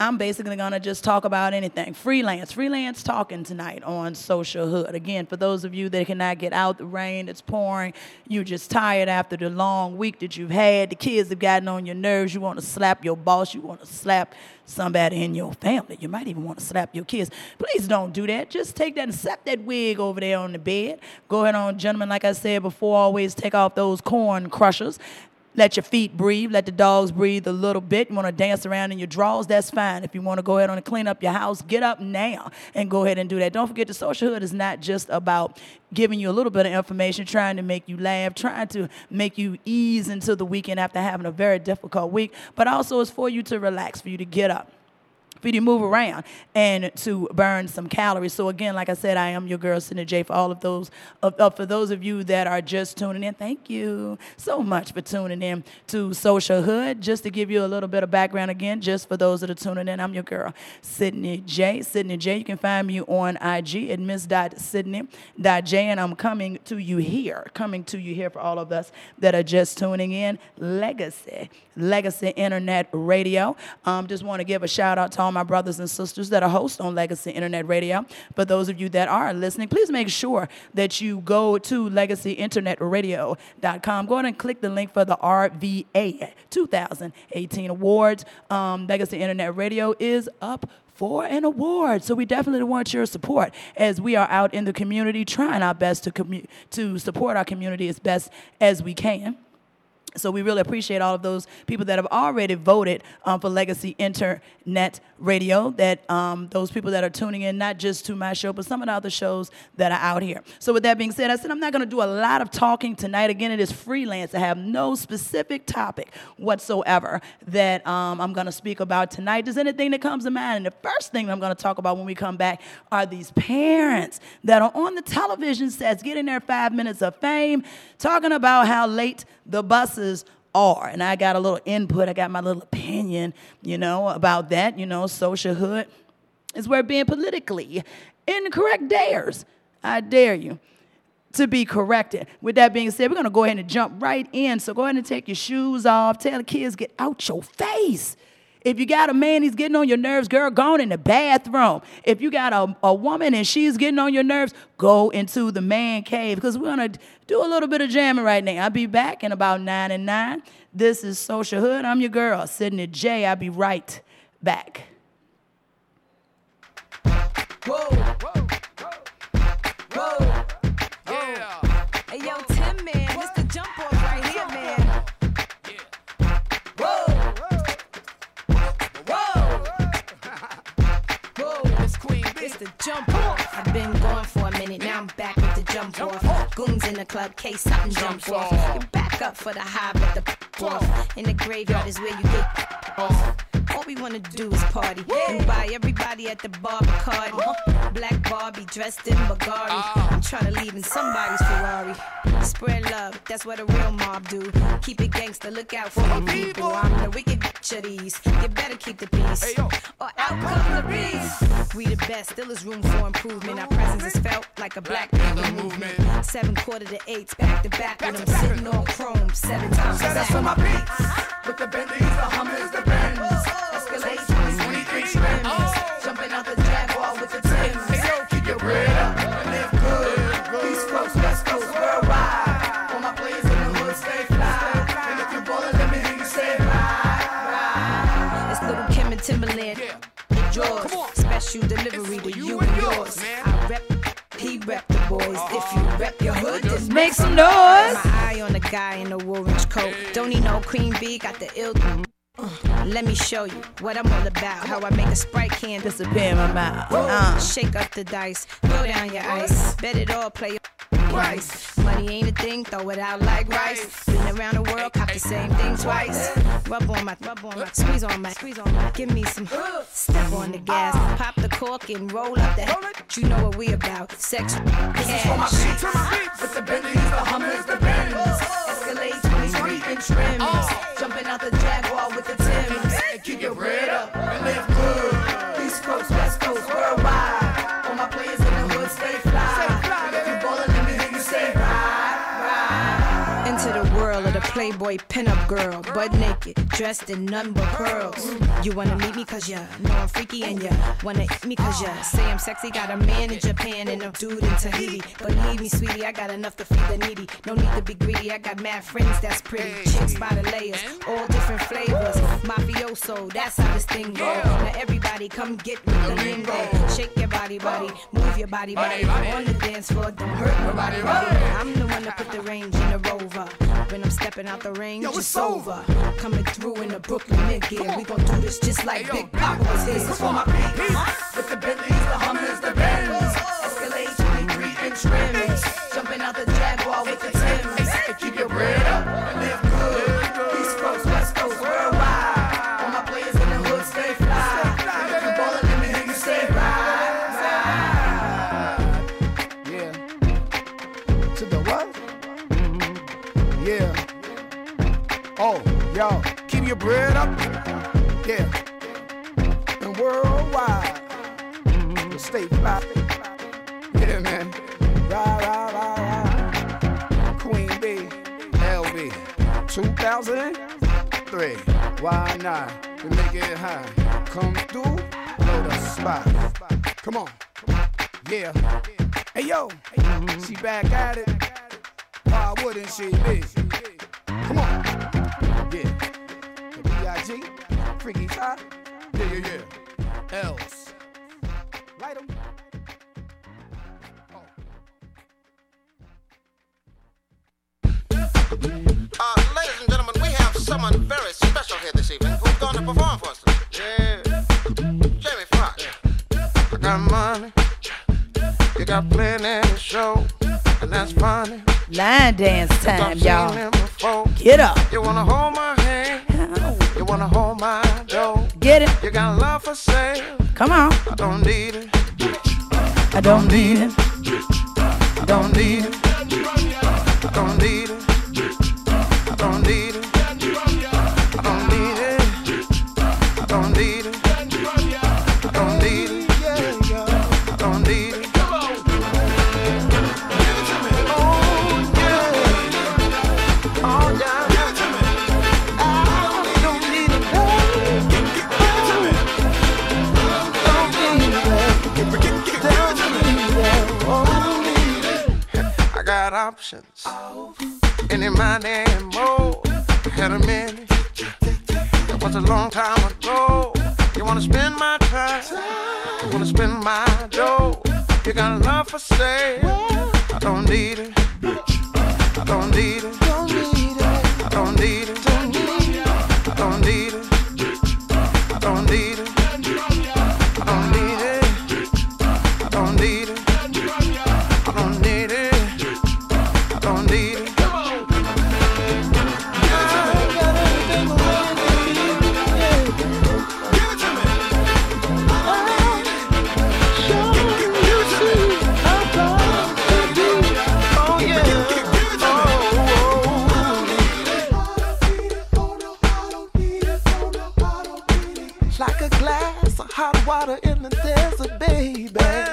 I'm basically gonna just talk about anything. Freelance, freelance talking tonight on Social Hood. Again, for those of you that cannot get out, the rain, it's pouring, you're just tired after the long week that you've had, the kids have gotten on your nerves, you wanna slap your boss, you wanna slap somebody in your family. You might even want to slap your kids. Please don't do that. Just take that and slap that wig over there on the bed. Go ahead on, gentlemen, like I said before, always take off those corn crushers let your feet breathe, let the dogs breathe a little bit. You want to dance around in your drawers, that's fine. If you want to go ahead and clean up your house, get up now and go ahead and do that. Don't forget the social hood is not just about giving you a little bit of information, trying to make you laugh, trying to make you ease into the weekend after having a very difficult week, but also it's for you to relax, for you to get up for you to move around and to burn some calories. So again, like I said, I am your girl, Sydney J. For all of those, uh, uh, for those of you that are just tuning in, thank you so much for tuning in to Social Hood. Just to give you a little bit of background again, just for those that are tuning in, I'm your girl, Sydney J. Sydney J. You can find me on IG at miss.sydney.j, and I'm coming to you here, coming to you here for all of us that are just tuning in. Legacy, Legacy Internet Radio. Um, just want to give a shout out to all my brothers and sisters that are hosts on Legacy Internet Radio. But those of you that are listening, please make sure that you go to legacyinternetradio.com. Go ahead and click the link for the RVA 2018 awards. Um, Legacy Internet Radio is up for an award. So we definitely want your support as we are out in the community trying our best to commu- to support our community as best as we can. So we really appreciate all of those people that have already voted um, for Legacy Internet Radio. That um, those people that are tuning in, not just to my show, but some of the other shows that are out here. So with that being said, I said I'm not going to do a lot of talking tonight. Again, it is freelance. I have no specific topic whatsoever that um, I'm going to speak about tonight. Does anything that comes to mind? And the first thing I'm going to talk about when we come back are these parents that are on the television sets getting their five minutes of fame, talking about how late the buses are. And I got a little input, I got my little opinion, you know, about that. You know, social hood is where being politically incorrect dares. I dare you to be corrected. With that being said, we're gonna go ahead and jump right in. So go ahead and take your shoes off. Tell the kids, get out your face. If you got a man, he's getting on your nerves, girl, go in the bathroom. If you got a, a woman and she's getting on your nerves, go into the man cave because we're going to do a little bit of jamming right now. I'll be back in about 9 and 9. This is Social Hood. I'm your girl, Sydney J. I'll be right back. Whoa, minute, now I'm back with the jump off. Goons in the club, case something jump off. You back up for the high, but the off. In the graveyard is where you get off. All we wanna do is party and buy everybody at the bar Bacardi. Uh-huh. Black Barbie dressed in Bulgari. Ah. I'm trying to leave in somebody's Ferrari. Spread love, that's what a real mob do. Keep it gangster, look out for your people. I'm the wicked bitch of these. You better keep the peace, or out come the beast. We the best, still is room for improvement. Our presence is felt like a black panther movement. Seven quarter to eights, back to back with them sitting on chrome seven times. So that's on my beats. With the Bentleys, the Hummers, the Benz. Oh, oh, oh. Escalade 23 trims. And Special delivery to you and yours. I rep, he rep the boys. If you rep your hood, just Make some noise. My eye on the guy in the orange coat. Don't need no queen bee, got the ill. Uh, Let me show you what I'm all about. How I make a sprite can Disappear in my mouth. Uh. Shake up the dice, throw down your ice. Bet it all, play your price. Money ain't a thing, throw it out like rice. Been around the world, cop the same thing twice. Rub on my, rub on my, squeeze on my, squeeze on my. Give me some, step on the gas, pop the cork and roll up that. You know what we about? Sex, this For my cash. beats. With the Bentleys, the Hummers, the Benz. Escalade 23 and rims. Jumping out the Jaguar with the Timbs. And keep your bread up and live good. East Coast, West Coast, worldwide. Playboy pinup girl, butt naked, dressed in none but pearls. You wanna meet me cause ya know I'm freaky and ya wanna eat me cause ya say I'm sexy. Got a man in Japan and a dude in Tahiti. Believe me, sweetie, I got enough to feed the needy. No need to be greedy, I got mad friends that's pretty. Chicks by the layers, all different flavors. Mafioso, that's how this thing go. Now everybody come get with the lingo. Shake your body, body, move your body, body. On the dance floor, don't hurt nobody, body. I'm the one that put the range in the rover. When I'm stepping out the range, Yo, it's over. Coming through in the Brooklyn mid gear. We gon' do this just like Big Poppa was here. This is for my peeps. With the Bentleys, the Hummers, the Benz. Escalade 23 inch rims. Yo, keep your bread up. Yeah. And worldwide. Mm-hmm. Stay fly. Yeah, man. Ride, ride, ride, ride. Queen B, LB. 2003. Why not? To make it high. Come through, blow the spot. Come on. Yeah. Hey yo, she back at it. Why wouldn't she be? The B.I.G. Freaky Top. Yeah, yeah, yeah. Else. Light 'em. Uh, ladies and gentlemen, we have someone very special here this evening who's going to perform for us. Yeah. Jamie Foxx. I got money. You got plenty to show. And that's funny. Line dance time, y'all. Get up. You wanna hold my hand? You wanna hold my dough? Get it. You got love for sale? Come on. I don't need it. I don't need it. I don't need it. I don't need it. Got options. Any money more. Had a minute. That was a long time ago. You wanna spend my time? You wanna spend my dough? You got love for sale? I don't need it. I don't need it. I don't need it. Baby.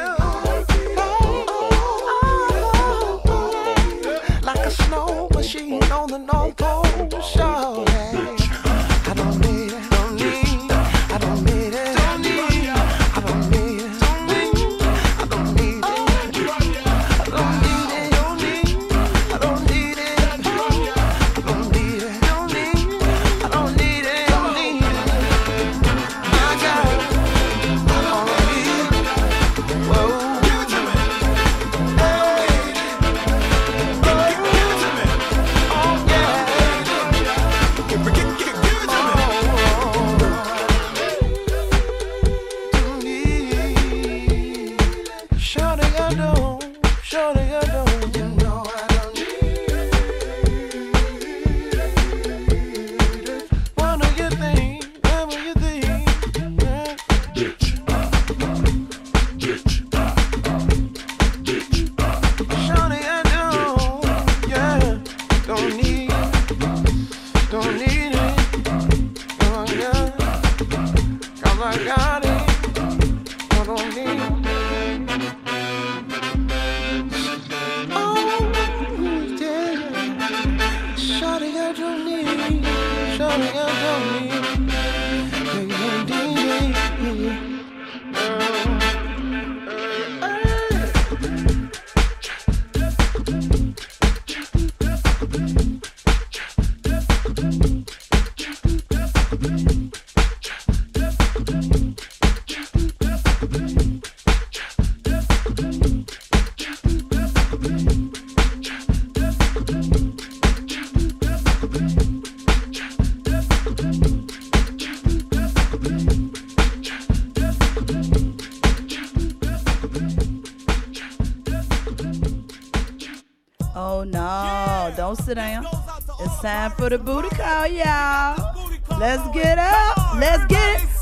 It's time for the booty call, y'all. Let's get up. Let's get it.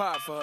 pop for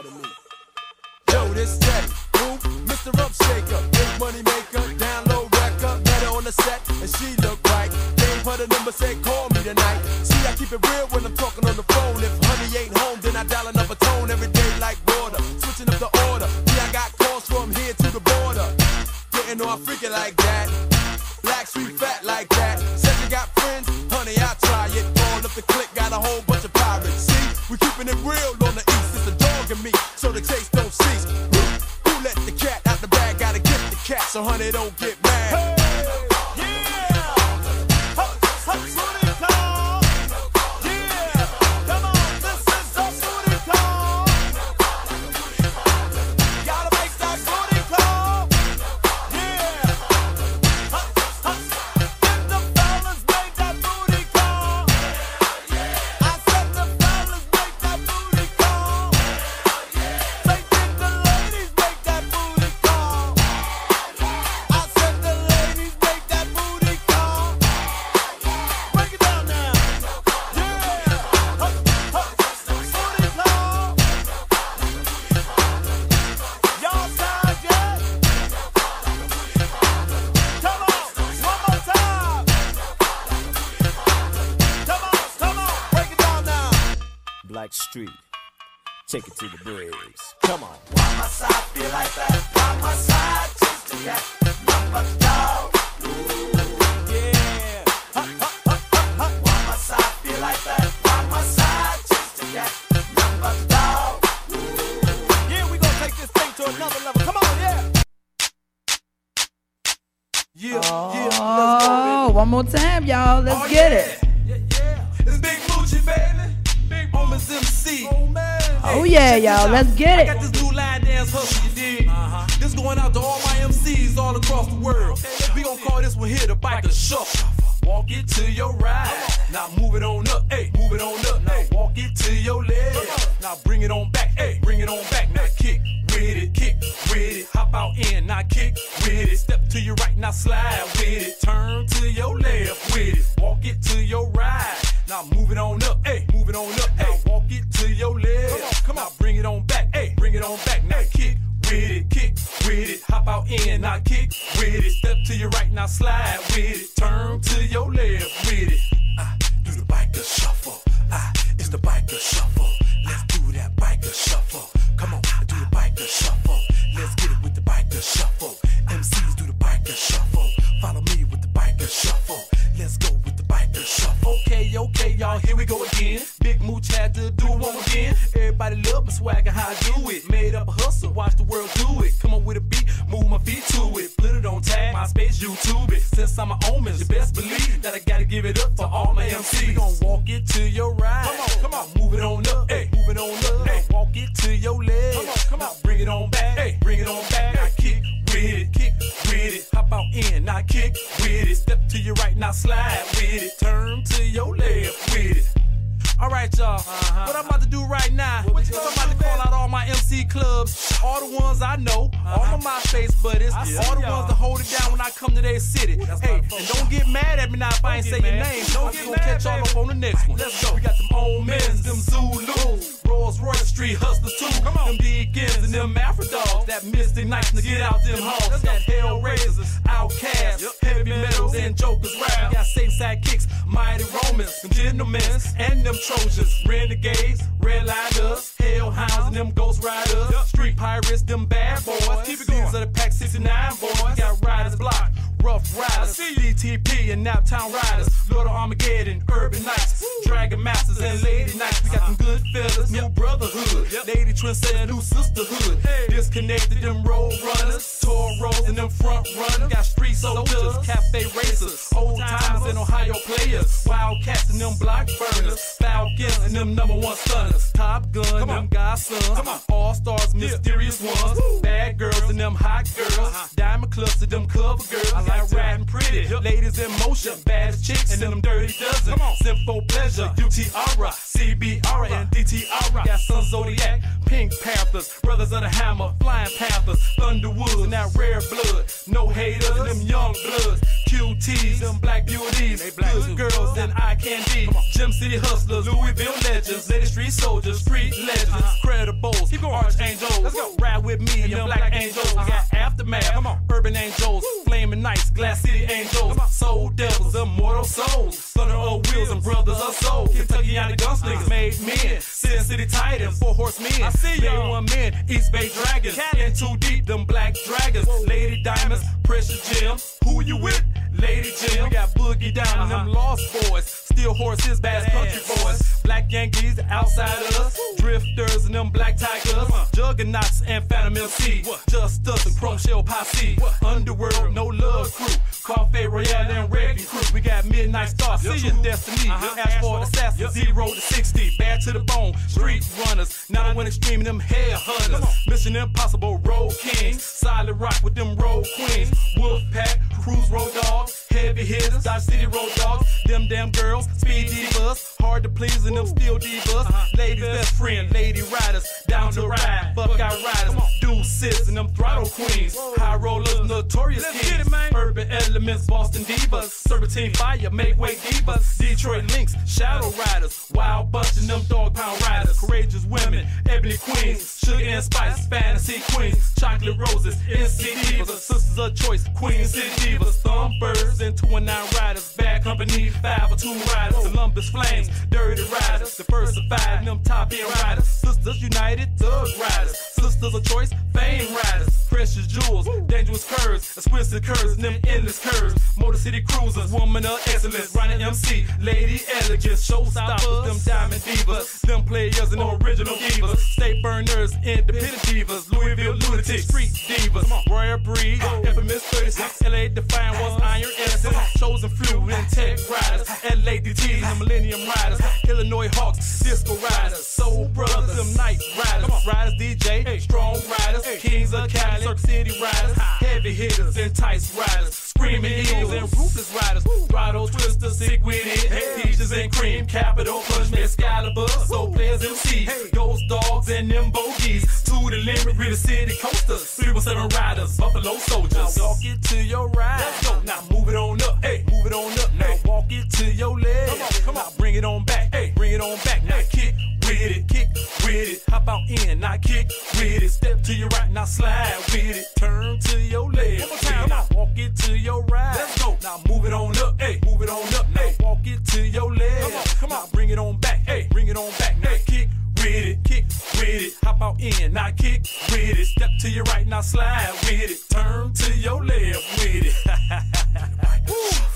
soul. Kentucky Yanni gunslingers, uh-huh. made men, Sin City Titans, four horsemen, I see Bay one men, East Bay Dragons, in too deep, them black dragons, Lady Diamonds, Precious Gems. Who you with? Lady Jim. We got Boogie Down and them Lost Boys. Steel Horses, Bass Country Boys. Black Yankees, Outsiders. Drifters and them Black Tigers. Juggernauts and Phantom MC. Just us and Chrome Shell Posse. Underworld, No Love Crew. Coffee Royale and Reggae Crew. We got Midnight Star, See Your Destiny. Asphalt Assassin, Zero to 60. Bad to the bone, Street Runners. Now when extreme, them hair hunters. Mission Impossible, Road Kings. Solid Rock with them Road Queens. Wolfpack, Cruise Road Dogs. Heavy hitters, Dodge City Road Dogs. Them damn girls, Speed Divas. Hard to please and them still divas. Ladies best friend, Lady Riders. Down to ride, Buckeye Riders. Deuces and them Throttle Queens. High Rollers, Notorious Kings. Urban Elements, Boston Divas. Serpentine Fire, Make Way Divas. Detroit Links, Shadow Riders. Wild Bunch and them Dog Pound Riders. Courageous Women, Ebony Queens. Sugar and Spice, Fantasy Queens. Chocolate Roses, NC Divas. Sisters of Choice, Queen City Divas. Thunderbirds and two and nine riders. Bad Company, five or two riders. Columbus Flames, Dirty Riders. Diversified, them top end riders. Sisters United, Thug Riders. Sisters of Choice, Fame Riders. Precious Jewels, Dangerous Curves. Exquisite Curves, and them endless curves. Motor City Cruisers, Woman of Excellence. Ronnie MC, Lady Elegance. Showstoppers, them Diamond Divas. Them players and original divas. State Burners, Independent Divas. Louisville Lunatics, Street Divas. Royal Breed, Infamous 36. LA Define was Iron Essence. Chosen Few and Tech Riders. LA DTs and Millennium Riders. Illinois Hawks, Disco Riders. Soul Brothers, them Night Riders. Riders DJ, Strong Riders. Kings of Cali, Cirque City Riders. Heavy hitters and Tice Riders. Screaming Eagles and Ruthless Riders. Throttle Twisters, Sick with it. Hey, Peaches and Cream, Capital Punch, Excalibur. Soul Players MC. Ghost Dogs and them Bogies. To the limit, River City Coasters. 317 Riders, Buffalo Soldiers. Now walk it to your right. Let's go. Now move it on up. Hey, move it on up. Now walk it to your left. Come on, come on. Now bring it on back. Hey, bring it on back. Now kick with it, kick with it. Hop out in, now kick with it. Step to your right, now slide with it. Turn to your left. One time. Now walk it to your right. Let's go. Now move it on up. Hey, move it on up. Now walk it to your left. Come on, come on. Now bring it on back. Hey, bring it on back. Now kick with it, kick with it. Hop out in, now kick with it. Step to your right, now slide with it. Turn to your left with it.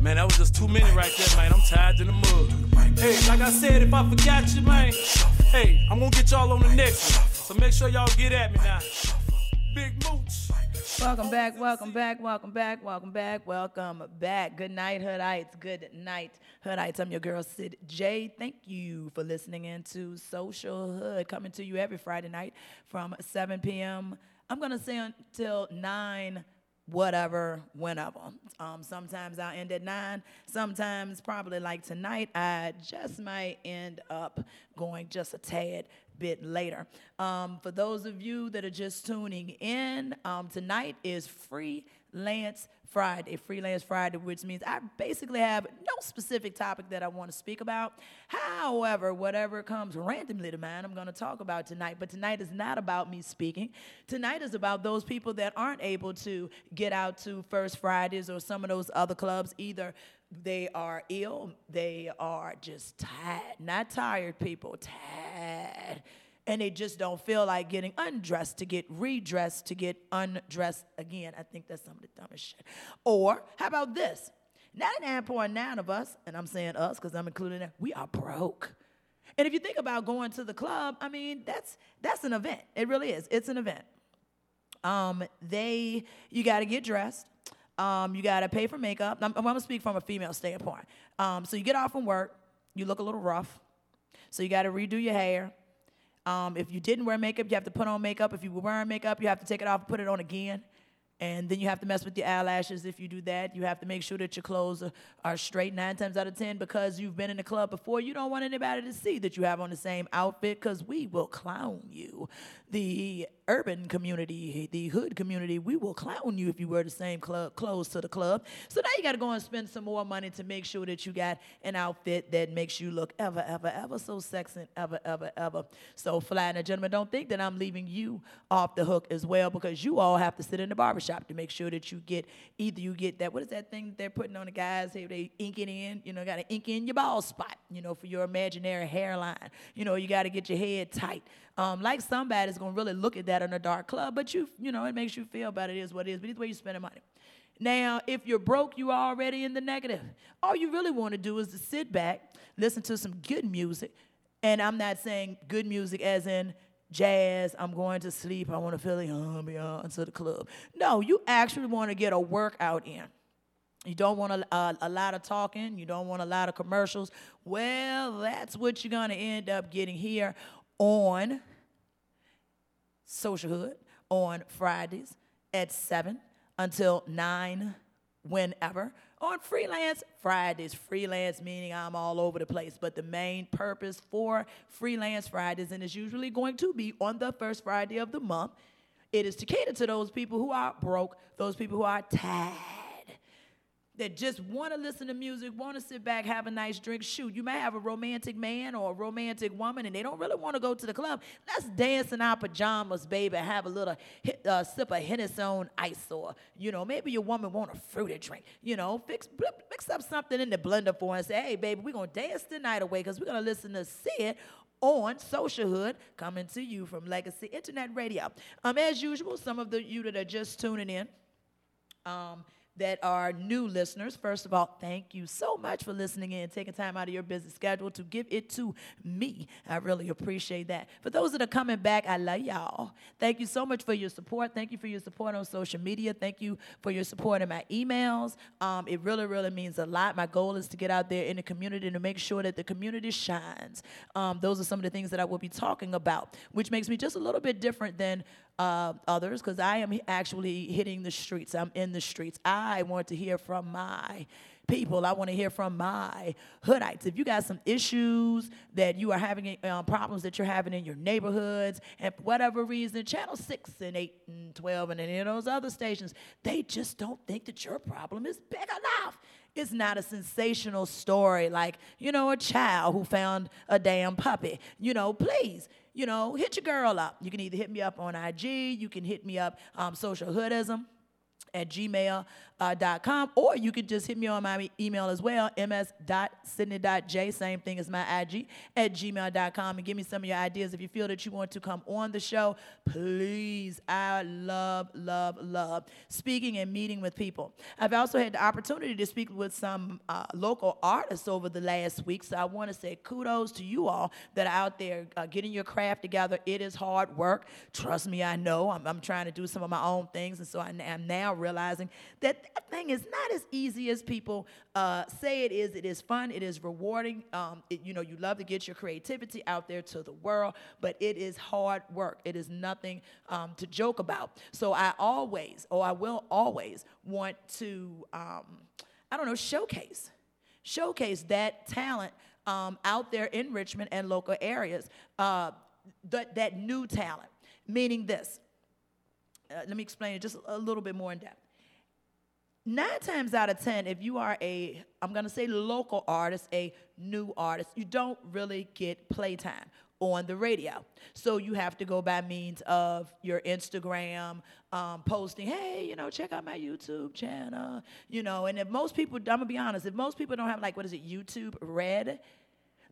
Man, that was just too many right there, man. I'm tired in the mud. Hey, like I said, if I forgot you, man, hey, I'm gonna get y'all on the next one. So make sure y'all get at me now. Big Mooch. Welcome back, welcome back, welcome back, welcome back, welcome back. Good night, Hoodites. Good night, Hoodites. I'm your girl, Sid J. Thank you for listening in to Social Hood, coming to you every Friday night from 7 p.m. I'm going to say until 9 whatever, whenever. Um, sometimes I'll end at nine. Sometimes, probably like tonight, I just might end up going just a tad bit later. Um, for those of you that are just tuning in, um, tonight is Freelance Friday. Freelance Friday, which means I basically have no specific topic that I want to speak about. However, whatever comes randomly to mind, I'm going to talk about tonight. But tonight is not about me speaking. Tonight is about those people that aren't able to get out to First Fridays or some of those other clubs either they are ill, they are just tired, not tired people, tired. And they just don't feel like getting undressed to get redressed to get undressed again. I think that's some of the dumbest shit. Or how about this? 99.9 of us, and I'm saying us because I'm including that, we are broke. And if you think about going to the club, I mean, that's that's an event. It really is. It's an event. Um, they you got to get dressed. Um, you got to pay for makeup. I'm, I'm to speak from a female standpoint. Um, so you get off from work, you look a little rough. So you got to redo your hair. Um, if you didn't wear makeup, you have to put on makeup. If you were wearing makeup, you have to take it off and put it on again. And then you have to mess with your eyelashes if you do that. You have to make sure that your clothes are, are straight nine times out of ten because you've been in the club before. You don't want anybody to see that you have on the same outfit because we will clown you. The urban community, the hood community, we will clown you if you wear the same club clothes to the club. So now you got to go and spend some more money to make sure that you got an outfit that makes you look ever, ever, ever so sexy, ever, ever, ever so fly. Now, gentlemen, don't think that I'm leaving you off the hook as well because you all have to sit in the barbershop to make sure that you get either you get that what is that thing that they're putting on the guys here they ink it in you know got to ink in your ball spot you know for your imaginary hairline you know you got to get your head tight um, like somebody's gonna really look at that in a dark club, but you, you know, it makes you feel bad. It is what it is. But either way, you're spending money. Now, if you're broke, you are already in the negative. All you really want to do is to sit back, listen to some good music, and I'm not saying good music as in jazz. I'm going to sleep. I want to feel the ambiance of the club. No, you actually want to get a workout in. You don't want a, a, a, lot of talking. You don't want a lot of commercials. Well, that's what you're going to end up getting here on Social Hood on Fridays at 7 until 9, whenever. On freelance Fridays, freelance meaning I'm all over the place, but the main purpose for freelance Fridays, and it's usually going to be on the first Friday of the month, it is to cater to those people who are broke, those people who are tired that just want to listen to music, want to sit back, have a nice drink. Shoot, you may have a romantic man or a romantic woman, and they don't really want to go to the club. Let's dance in our pajamas, baby. Have a little uh, sip of Hennessy on ice, or you know, maybe your woman want a fruity drink. You know, fix mix up something in the blender for and say, "Hey, baby, we're gonna dance the night away because we're gonna listen to Sid on Social Hood, coming to you from Legacy Internet Radio. Um, as usual, some of the you that are just tuning in. Um, that are new listeners, first of all, thank you so much for listening in, taking time out of your busy schedule to give it to me. I really appreciate that. For those that are coming back, I love y'all. Thank you so much for your support. Thank you for your support on social media. Thank you for your support in my emails. Um, it really, really means a lot. My goal is to get out there in the community to make sure that the community shines. Um, those are some of the things that I will be talking about, which makes me just a little bit different than uh, others because I am actually hitting the streets. I'm in the streets. I want to hear from my people. I want to hear from my hoodites. If you got some issues that you are having, uh, problems that you're having in your neighborhoods, and for whatever reason, Channel 6 and 8 and 12 and any of those other stations, they just don't think that your problem is big enough. It's not a sensational story like, you know, a child who found a damn puppy. You know, please you know, hit your girl up. You can either hit me up on IG, you can hit me up um, social hoodism at gmail uh, .com, or you can just hit me on my email as well, ms.sydney.j, same thing as my IG, at gmail.com, and give me some of your ideas. If you feel that you want to come on the show, please. I love, love, love speaking and meeting with people. I've also had the opportunity to speak with some uh, local artists over the last week, so I want to say kudos to you all that are out there uh, getting your craft together. It is hard work. Trust me, I know. I'm, I'm trying to do some of my own things, and so I, am now realizing that that thing is not as easy as people uh, say it is. It is fun. It is rewarding. Um, it, you know, you love to get your creativity out there to the world, but it is hard work. It is nothing um, to joke about. So I always, or I will always, want to, um, I don't know, showcase, showcase that talent um, out there in Richmond and local areas. Uh, that, that new talent, meaning this. Uh, let me explain it just a little bit more in depth. Nine times out of 10, if you are a, I'm gonna say local artist, a new artist, you don't really get playtime on the radio. So you have to go by means of your Instagram, um, posting, hey, you know, check out my YouTube channel, you know. And if most people, I'm gonna be honest, if most people don't have like, what is it, YouTube Red,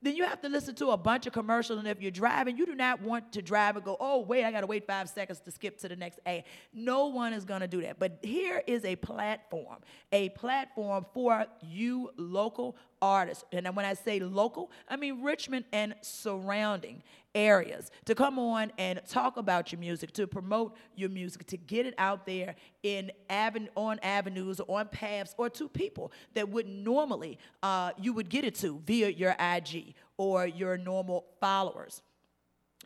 then you have to listen to a bunch of commercials. And if you're driving, you do not want to drive and go, oh, wait, I got to wait five seconds to skip to the next A. No one is going to do that. But here is a platform, a platform for you local artists. And when I say local, I mean Richmond and surrounding areas to come on and talk about your music, to promote your music, to get it out there in aven- on avenues, or on paths, or to people that would normally uh, you would get it to via your IG or your normal followers.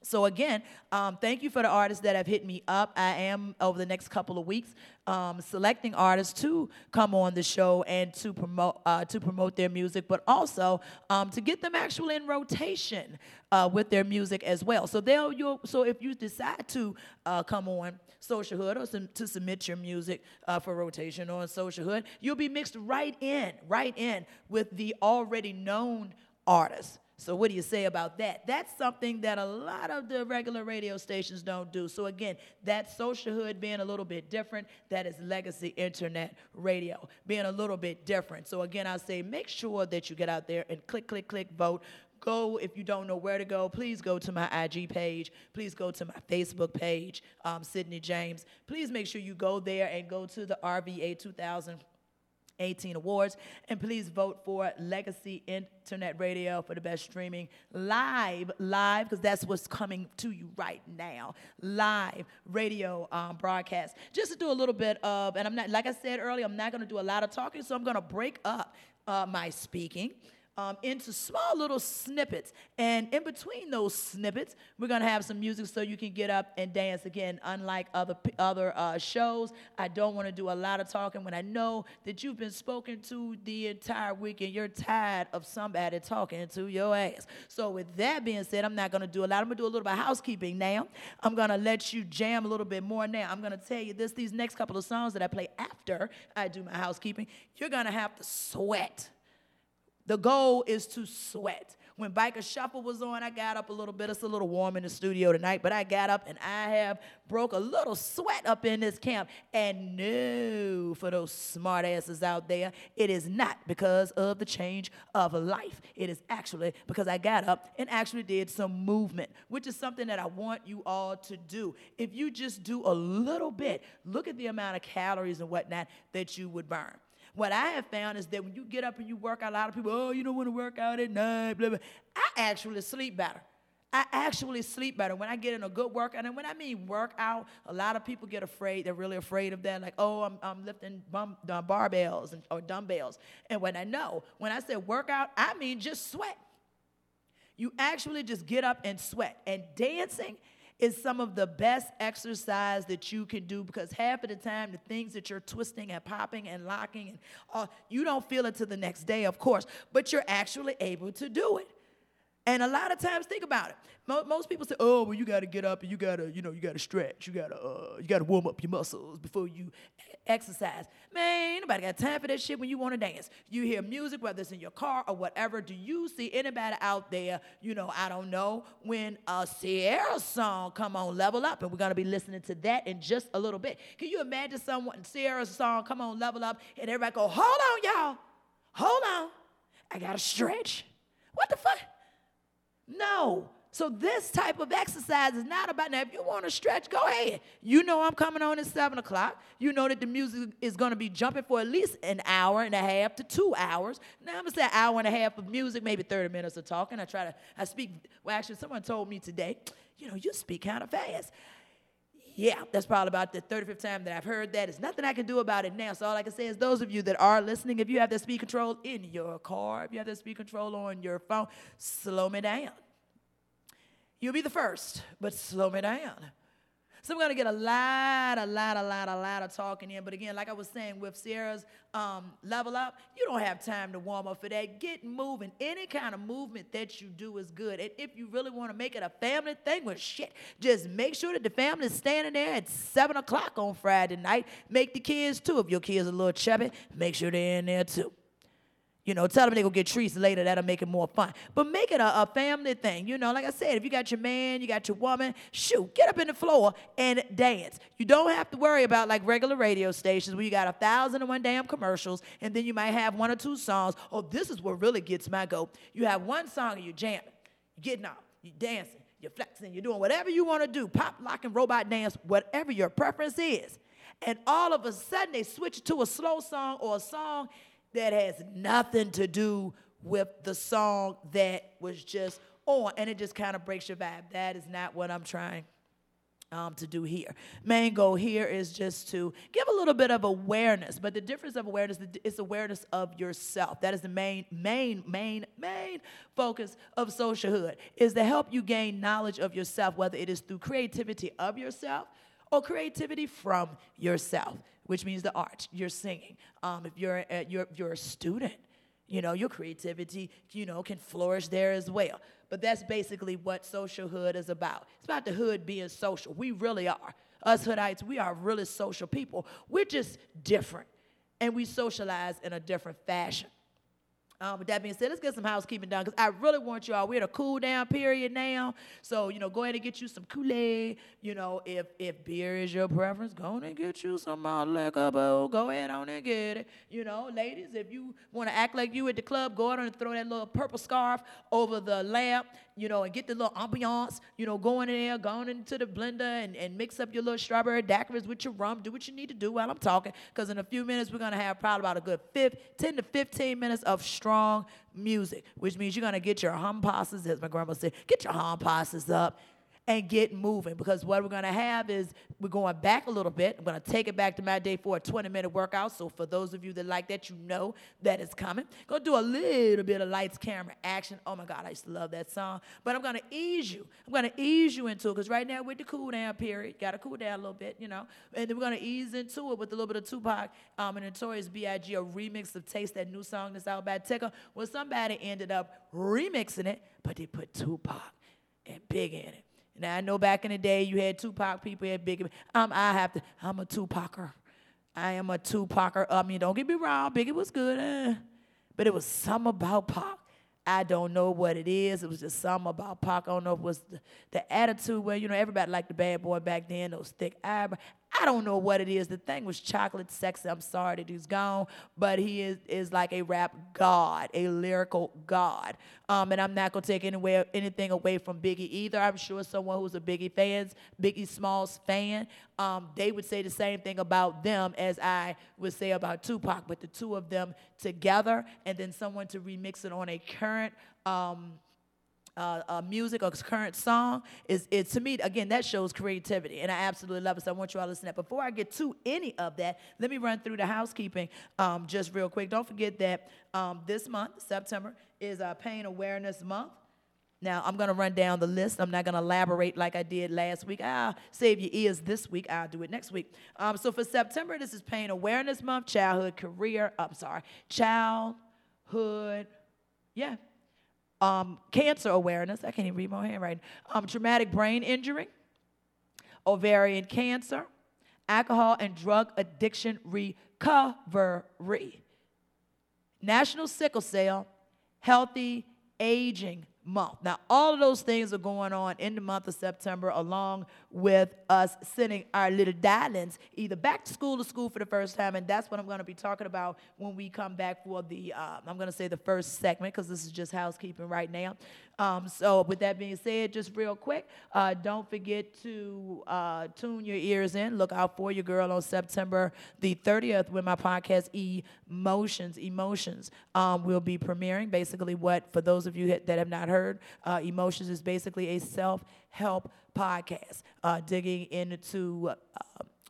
So again, um, thank you for the artists that have hit me up. I am over the next couple of weeks um, selecting artists to come on the show and to promote uh, to promote their music, but also um, to get them actually in rotation uh, with their music as well. So they'll you so if you decide to uh, come on Social Hood or some, to submit your music uh, for rotation on Social Hood, you'll be mixed right in, right in with the already known artists. So, what do you say about that? That's something that a lot of the regular radio stations don't do. So, again, that social hood being a little bit different, that is legacy internet radio being a little bit different. So, again, I say make sure that you get out there and click, click, click, vote. Go if you don't know where to go. Please go to my IG page. Please go to my Facebook page, um, Sydney James. Please make sure you go there and go to the RVA 2000 18 awards. And please vote for Legacy Internet Radio for the best streaming live, live, because that's what's coming to you right now. Live radio um, broadcast. Just to do a little bit of, and I'm not, like I said earlier, I'm not going to do a lot of talking, so I'm going to break up uh, my speaking um, into small little snippets. And in between those snippets, we're going to have some music so you can get up and dance. Again, unlike other, other uh, shows, I don't want to do a lot of talking when I know that you've been spoken to the entire week and you're tired of somebody talking to your ass. So, with that being said, I'm not going to do a lot. I'm going to do a little bit of housekeeping now. I'm going to let you jam a little bit more now. I'm going to tell you this these next couple of songs that I play after I do my housekeeping, you're going to have to sweat. The goal is to sweat. When Biker Shuffle was on, I got up a little bit. It's a little warm in the studio tonight, but I got up and I have broke a little sweat up in this camp. And no, for those smart asses out there, it is not because of the change of life. It is actually because I got up and actually did some movement, which is something that I want you all to do. If you just do a little bit, look at the amount of calories and whatnot that you would burn. What I have found is that when you get up and you work out, a lot of people, oh, you don't want to work out at night, blah, blah. I actually sleep better. I actually sleep better when I get in a good workout. And when I mean workout, a lot of people get afraid. They're really afraid of that. Like, oh, I'm, I'm lifting bum, uh, barbells and, or dumbbells. And when I know, when I say workout, I mean just sweat. You actually just get up and sweat. And dancing is some of the best exercise that you can do because half of the time the things that you're twisting and popping and locking and uh, you don't feel it to the next day of course but you're actually able to do it and a lot of times, think about it. Most people say, "Oh, well, you got to get up and you got to, you know, you got to stretch. You got to, uh, you got to warm up your muscles before you exercise." Man, nobody got time for that shit when you want to dance. You hear music, whether it's in your car or whatever. Do you see anybody out there? You know, I don't know when a Ciara song come on, level up, and we're gonna be listening to that in just a little bit. Can you imagine someone Ciara's song come on, level up, and everybody go, "Hold on, y'all, hold on, I gotta stretch." What the fuck? No. So this type of exercise is not about now. If you want to stretch, go ahead. You know I'm coming on at seven o'clock. You know that the music is going to be jumping for at least an hour and a half to two hours. Now I'm gonna say an hour and a half of music, maybe 30 minutes of talking. I try to I speak. Well, actually, someone told me today, you know, you speak kind of fast. Yeah, that's probably about the 35th time that I've heard that. There's nothing I can do about it now. So all I can say is those of you that are listening, if you have the speed control in your car, if you have the speed control on your phone, slow me down. You'll be the first, but slow me down. So we're gonna get a lot, a lot, a lot, a lot of talking in. But again, like I was saying, with Ciara's um, level up, you don't have time to warm up for that. Get moving. Any kind of movement that you do is good. And if you really want to make it a family thing, well, shit, just make sure that the family is standing there at seven o'clock on Friday night. Make the kids too. If your kids are a little chubby, make sure they're in there too. You know, tell them they go get treats later. That'll make it more fun. But make it a, a, family thing. You know, like I said, if you got your man, you got your woman, shoot, get up in the floor and dance. You don't have to worry about like regular radio stations where you got a thousand and one damn commercials and then you might have one or two songs. Oh, this is what really gets my goat. You have one song and you're jamming, you're getting up, you're dancing, you're flexing, you're doing whatever you want to do, pop, lock, and robot dance, whatever your preference is. And all of a sudden they switch to a slow song or a song that has nothing to do with the song that was just on, and it just kind of breaks your vibe. That is not what I'm trying um, to do here. Main goal here is just to give a little bit of awareness, but the difference of awareness is awareness of yourself. That is the main, main, main, main focus of Social Hood is to help you gain knowledge of yourself, whether it is through creativity of yourself or creativity from yourself which means the art. You're singing. Um, if you're a, you're you're a student, you know your creativity, you know, can flourish there as well. But that's basically what social hood is about. It's about the hood being social. We really are. Us hoodites, we are really social people. We're just different, and we socialize in a different fashion. Um, with that being said, let's get some housekeeping done because I really want you all. We're in a cool down period now, so you know, go ahead and get you some Kool Aid. You know, if if beer is your preference, go and get you some uh, liquor, boo. Go ahead on and get it. You know, ladies, if you want to act like you at the club, go out and throw that little purple scarf over the lamp you know, and get the little ambiance, you know, going in there, going into the blender and, and mix up your little strawberry daiquiris with your rum. Do what you need to do while I'm talking, because in a few minutes, we're going to have probably about a good 10 to 15 minutes of strong music, which means you're going to get your hum passes, as my grandma said, get your hum passes up and get moving because what we're going to have is we're going back a little bit. I'm going to take it back to my day for a 20 minute workout. So for those of you that like that, you know that it's coming. Go do a little bit of lights, camera, action. Oh my God, I used to love that song. But I'm going to ease you. I'm going to ease you into it because right now we're the cool down period. Got to cool down a little bit, you know. And then we're going to ease into it with a little bit of Tupac um, and Notorious B.I.G. a remix of Taste, that new song that's out by Tyga. Well, somebody ended up remixing it, but they put Tupac and Big in it. Now I know back in the day you had Tupac people had Biggie. Um, I have to. I'm a Tupacer. I am a Tupacer. I mean, don't get me wrong. Biggie was good, uh, but it was some about Pac. I don't know what it is. It was just something about Pac. I don't know if it was the, the attitude where, you know, everybody liked the bad boy back then, those thick eyebrows. I don't know what it is. The thing was chocolate sexy. I'm sorry that he's gone, but he is, is like a rap god, a lyrical god. Um, and I'm not gonna take anywhere, anything away from Biggie either. I'm sure someone who's a Biggie fans, Biggie Smalls fan, um, they would say the same thing about them as I would say about Tupac. But the two of them together, and then someone to remix it on a current. Um, uh, uh, music or current song is it to me again that shows creativity and I absolutely love it. So I want you all to listen to that. Before I get to any of that, let me run through the housekeeping um, just real quick. Don't forget that um, this month, September, is uh, Pain Awareness Month. Now, I'm going to run down the list. I'm not going to elaborate like I did last week. I'll save your ears this week. I'll do it next week. Um, so for September, this is Pain Awareness Month, Childhood Career, I'm sorry, Childhood, yeah, um, cancer awareness. I can't even read my handwriting. Um, traumatic brain injury, ovarian cancer, alcohol and drug addiction recovery, National Sickle Cell Healthy Aging month. Now, all of those things are going on in the month of September, along with us sending our little darlings either back to school or school for the first time. And that's what I'm going to be talking about when we come back for the, uh, I'm going to say the first segment, because this is just housekeeping right now. Um, so, with that being said, just real quick, uh, don't forget to uh, tune your ears in. Look out for your girl on September the 30th when my podcast, Emotions, Emotions, um, will be premiering. Basically, what, for those of you that have not heard, uh, Emotions is basically a self help podcast, uh, digging into uh,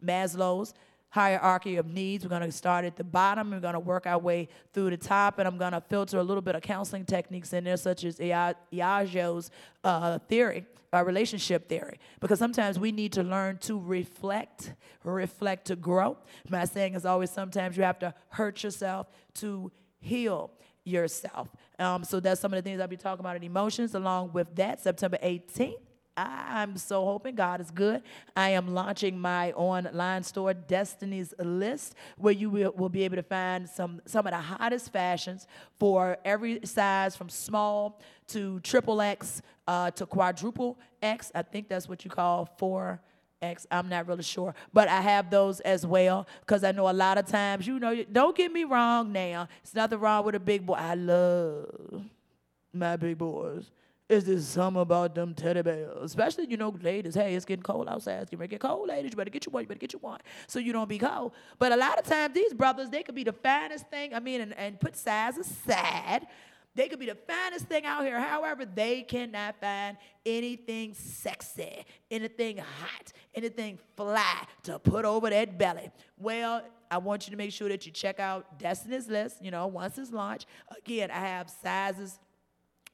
Maslow's hierarchy of needs. We're going to start at the bottom. We're going to work our way through the top, and I'm going to filter a little bit of counseling techniques in there, such as Ia- Imago's uh, theory, uh, relationship theory, because sometimes we need to learn to reflect, reflect to grow. My saying is always sometimes you have to hurt yourself to heal yourself. Um, so that's some of the things I'll be talking about in emotions. Along with that, September 18th. I'm so hoping God is good. I am launching my online store, Destiny's List, where you will, will be able to find some, some of the hottest fashions for every size from small to triple X uh, to quadruple X. I think that's what you call four. X, I'm not really sure, but I have those as well because I know a lot of times, you know, don't get me wrong now, it's nothing wrong with a big boy. I love my big boys. Is there something about them teddy bears? Especially, you know, ladies, hey, it's getting cold outside. It's getting get cold, ladies. You better get you one. You better get you one so you don't be cold. But a lot of times, these brothers, they could be the finest thing. I mean, and, and put size aside. They could be the finest thing out here. However, they cannot find anything sexy, anything hot, anything fly to put over that belly. Well, I want you to make sure that you check out Destiny's List, you know, once it's launched. Again, I have sizes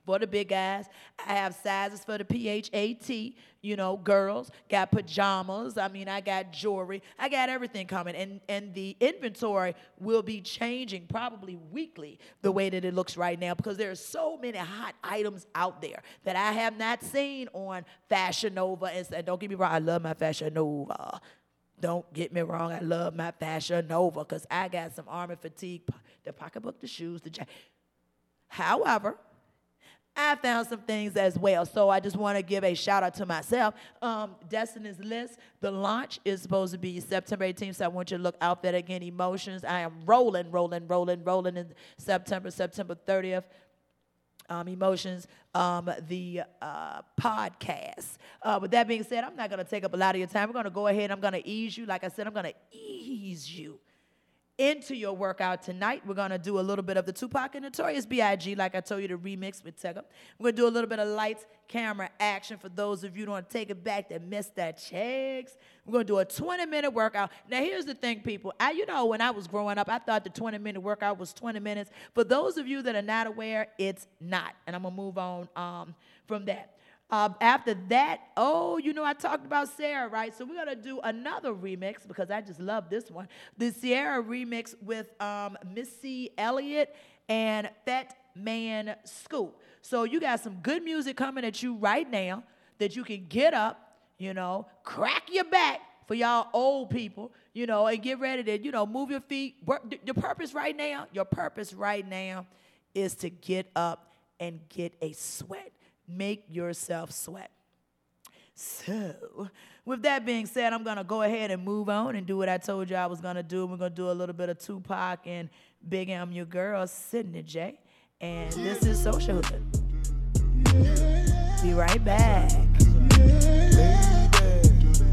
for the big guys. I have sizes for the PHAT, you know, girls. Got pajamas. I mean, I got jewelry. I got everything coming. And and the inventory will be changing probably weekly the way that it looks right now because there are so many hot items out there that I have not seen on Fashion Nova. And, don't get me wrong, I love my Fashion Nova. Don't get me wrong, I love my Fashion Nova because I got some army fatigue, the pocketbook, the shoes, the jacket. However, I found some things as well. So I just want to give a shout out to myself. Um, Destiny's List, the launch is supposed to be September 18th. So I want you to look out there again. Emotions. I am rolling, rolling, rolling, rolling in September, September 30th. Um, emotions, um, the uh, podcast. Uh, with that being said, I'm not going to take up a lot of your time. We're going to go ahead. I'm going to ease you. Like I said, I'm going to ease you into your workout tonight. We're gonna do a little bit of the Tupac and Notorious B.I.G. like I told you to remix with Tyga. We're gonna do a little bit of lights, camera, action for those of you who to take it back that missed that checks. We're gonna do a 20 minute workout. Now here's the thing, people. I, you know, when I was growing up, I thought the 20 minute workout was 20 minutes. For those of you that are not aware, it's not. And I'm gonna move on um, from that. Um, after that, oh, you know, I talked about Sarah, right? So we're gonna do another remix because I just love this one. The Ciara remix with um, Missy Elliott and Fat Man Scoop. So you got some good music coming at you right now that you can get up, you know, crack your back for y'all old people, you know, and get ready to, you know, move your feet. Your purpose right now, your purpose right now is to get up and get a sweat make yourself sweat. So, with that being said, I'm gonna go ahead and move on and do what I told you I was gonna do. We're gonna do a little bit of Tupac and Big M, your girl, Sydney J. And this is Social Hood. Be right back.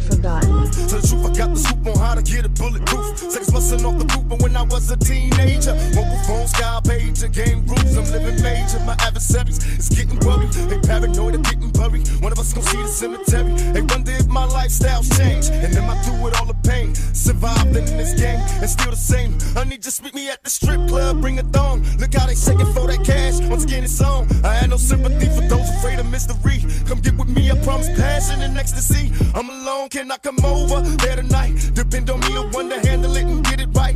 Forgotten. To the truth, I got the scoop on how to get it bulletproof. Sex busting off the roof, but when I was a teenager, mobile phone, sky pager, game rules. I'm living major. My adversaries is getting worried. They paranoid of getting buried. One of us gon' see the cemetery. They wonder if my lifestyle's changed. And then I do with all the pain. Survived in this game and still the same. I need just meet me at the strip club, bring a thong. Look how they shaking for that cash. Once again, it's on. I had no sympathy for those afraid of mystery. Come get with me, I promise passion and ecstasy. I'm alone, can I come over there tonight? Depend on me, I to handle it and get it right.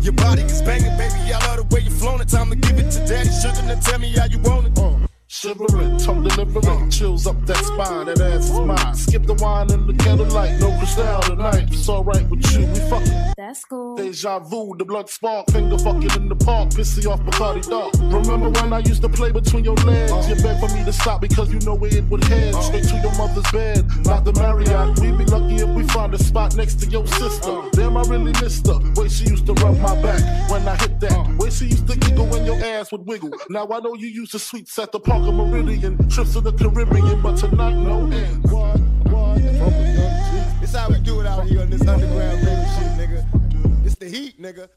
Your body is banging, baby. I love the way you flown it. Time to give it to daddy. Sugar and tell me how you want it. Shivering, tongue delivering, chills up that spine, that ass is mine. Skip the wine and the candlelight, no crystal tonight. It's alright with you, we fucking. That's cool. Deja vu, the blood spark, finger fucking in the park, pissy off Bacardi Dark. Remember when I used to play between your legs? Uh. You begged for me to stop because you know where it would head. Uh. Straight to your mother's bed, not the Marriott. We'd be lucky if we found a spot next to your sister. Uh. Damn, I really missed her. Way she used to rub my back when I hit that. Way she used to giggle when your ass would wiggle. Now I know you used to sweets at the Parker Meridien, trips to the Caribbean, but tonight no end. A young G. It's how we do it out here on this underground rave shit, nigga. The heat, nigga.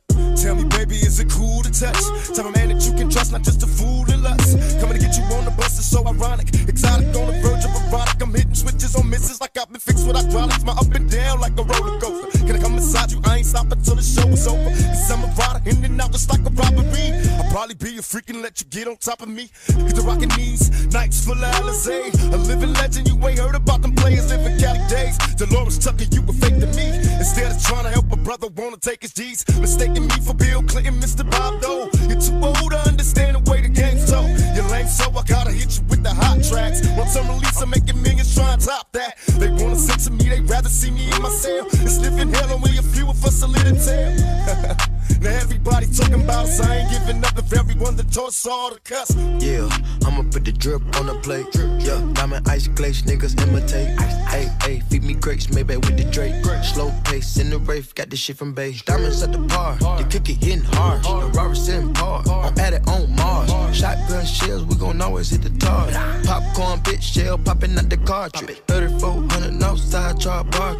Tell me, baby, is it cool to touch? Type of man that you can trust, not just a fool in lust. Coming to get you on the bus is so ironic. Exotic on the verge of erotic. I'm hitting switches on misses like I've been fixed with hydraulics. My up and down like a roller coaster. Can I come inside you? I ain't stopping till the show is over. Cause I'm a rider in and out just like a robbery. I'll probably be a freak and let you get on top of me. Cause the rockin' knees, nights full of Alizé. A living legend, you ain't heard about them players living Cali days. Delores Tucker, you were fake to me. Instead of trying to help a brother, wanna take his G's. Mistaking me for Bill Clinton, Mr. Bob Dole. You're too old to understand the way the game's told. You're lame, so I gotta hit you with the hot tracks. Once I'm released, I'm making millions trying to top that. They wanna censor me, they'd rather see me in my cell. It's living hell, only a few of us a little tell. now everybody talking about us, I ain't giving up if everyone that taught saw the cuss. Yeah, I'ma put the drip on the plate. Yeah, diamond ice glaze, niggas imitate. Hey, hey, feed me grapes, maybe with the Drake. Slow pace in the rave, got this shit from Bay. Diamonds at the bar, the cookie hitting hard. The Robert's in par, I'm at it on Mars. Shotgun shells, we gon' always hit the tar. Popcorn, bitch, shell popping out the cartridge. 3400 outside, try bar.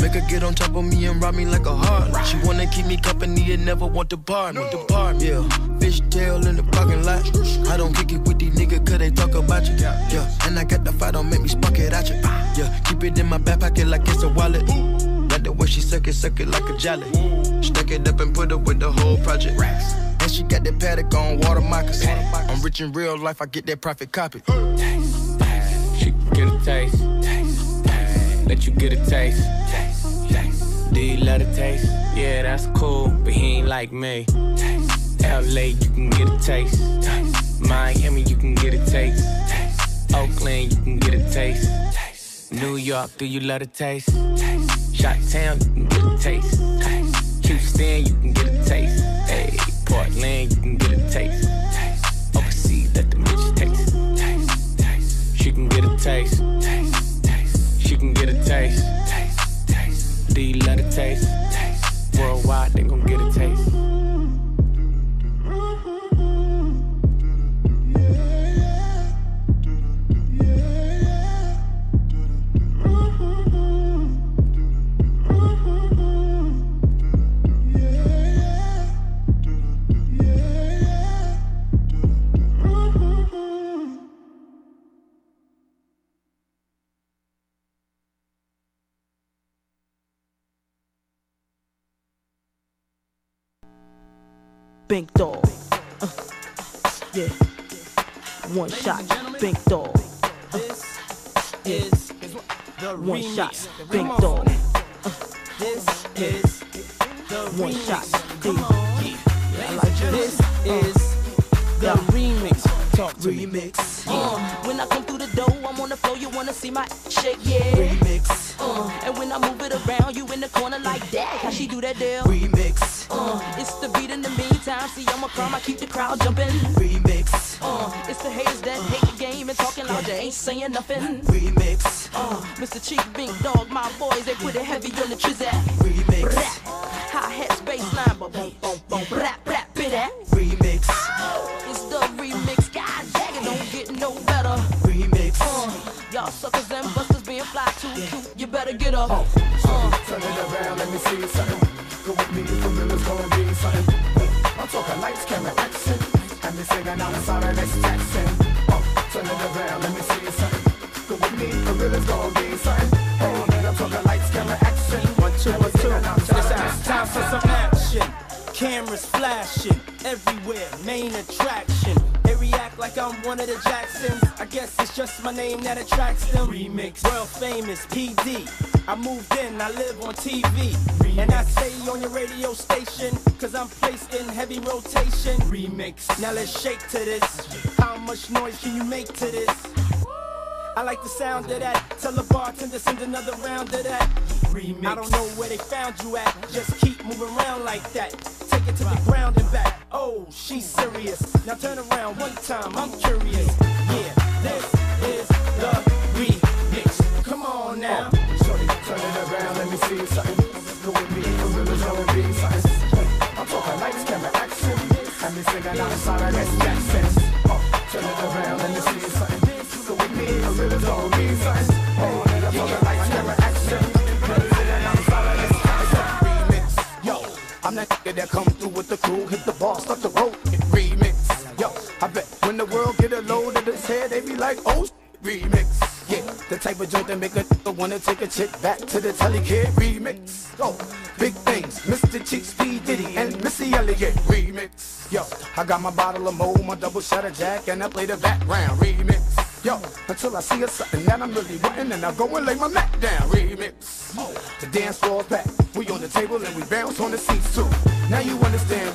Make her get on top of me and rob me like a heart. She wanna keep me company and never want to bar me. Depart, yeah. Fish tail in the parking lot. I don't kick it with these niggas cause they talk about you. Yeah, and I got the fight, don't make me spark it at you. Yeah, keep it in my back pocket like it's a wallet. Like the way she suck it, suck it like a jelly. Stuck it up and put it with the whole project. And she got that paddock on water moccasins. I'm rich in real life, I get that profit copy. She can get a taste. Let you get a taste. Taste, taste. Do you love the taste? Yeah, that's cool, but he ain't like me. LA, you can get a taste. taste. Miami, you can get a taste. Oakland, you can get a taste. New York, do you love the taste? Shot Town, you can get a taste. Houston, you can get a taste. Hey, Portland, you can get a taste. Overseas, let the bitch taste. She can get a taste. She can get a taste. Do you love the taste? Worldwide, they gon' get a taste. Bink dog. Uh, yeah. One shot, bink dog. Uh, yeah. One shot, bink dog. Uh, yeah. One shot, yeah. I like This is the remix. Talk to me. remix. Uh, when I come through the door, I'm on the floor. You wanna see my shake, yeah. Remix. Uh, and when I move it around, you in the corner like that. How she do that deal? Remix. Uh, See, I'm a crime. I keep the crowd jumping. Remix. Uh, it's the haters that hate the game and talking loud. They ain't saying nothing. Remix. Uh, Mr. Chief Bink Dog, my boys, they put it heavy on the trizat. Remix. Hi hats, bass line, but boom, name that attracts them. Remix, world famous PD. I moved in, I live on TV. And I stay on your radio station, cause I'm placed in heavy rotation. Remix, now let's shake to this. How much noise can you make to this? I like the sound of that. Tell the bartender send another round of that. Remix. I don't know where they found you at. Just keep moving around like that. Take it to the ground and back. Oh, she's serious. Now turn around one time. I'm curious. Yeah, this is the remix. Come on now. Turn it around, let me see something. Go with me, the miller's gonna be something. I'm talking lights, camera, action. And me singing out a song and it's Jackson. Oh, turn it around, let me see something. Go with me, the miller's gonna be something. Oh, I'm talking lights, camera, action. I'm that nigga that come through with the crew, hit the bar, start the road, remix. Yo, I bet when the world get a load of this head, they be like, oh, The type of joint that make a wanna take a chick back to the telly kid remix. Go, big things, Mr. Cheeks, P. Diddy, and Missy Elliott remix. Yo, I got my bottle of Mo, my double shot of Jack, and I play the background remix. Yo, until I see a something that I'm really wanting, and I go and lay my mat down remix. The dance floor's packed, we on the table and we bounce on the seats too. Now you understand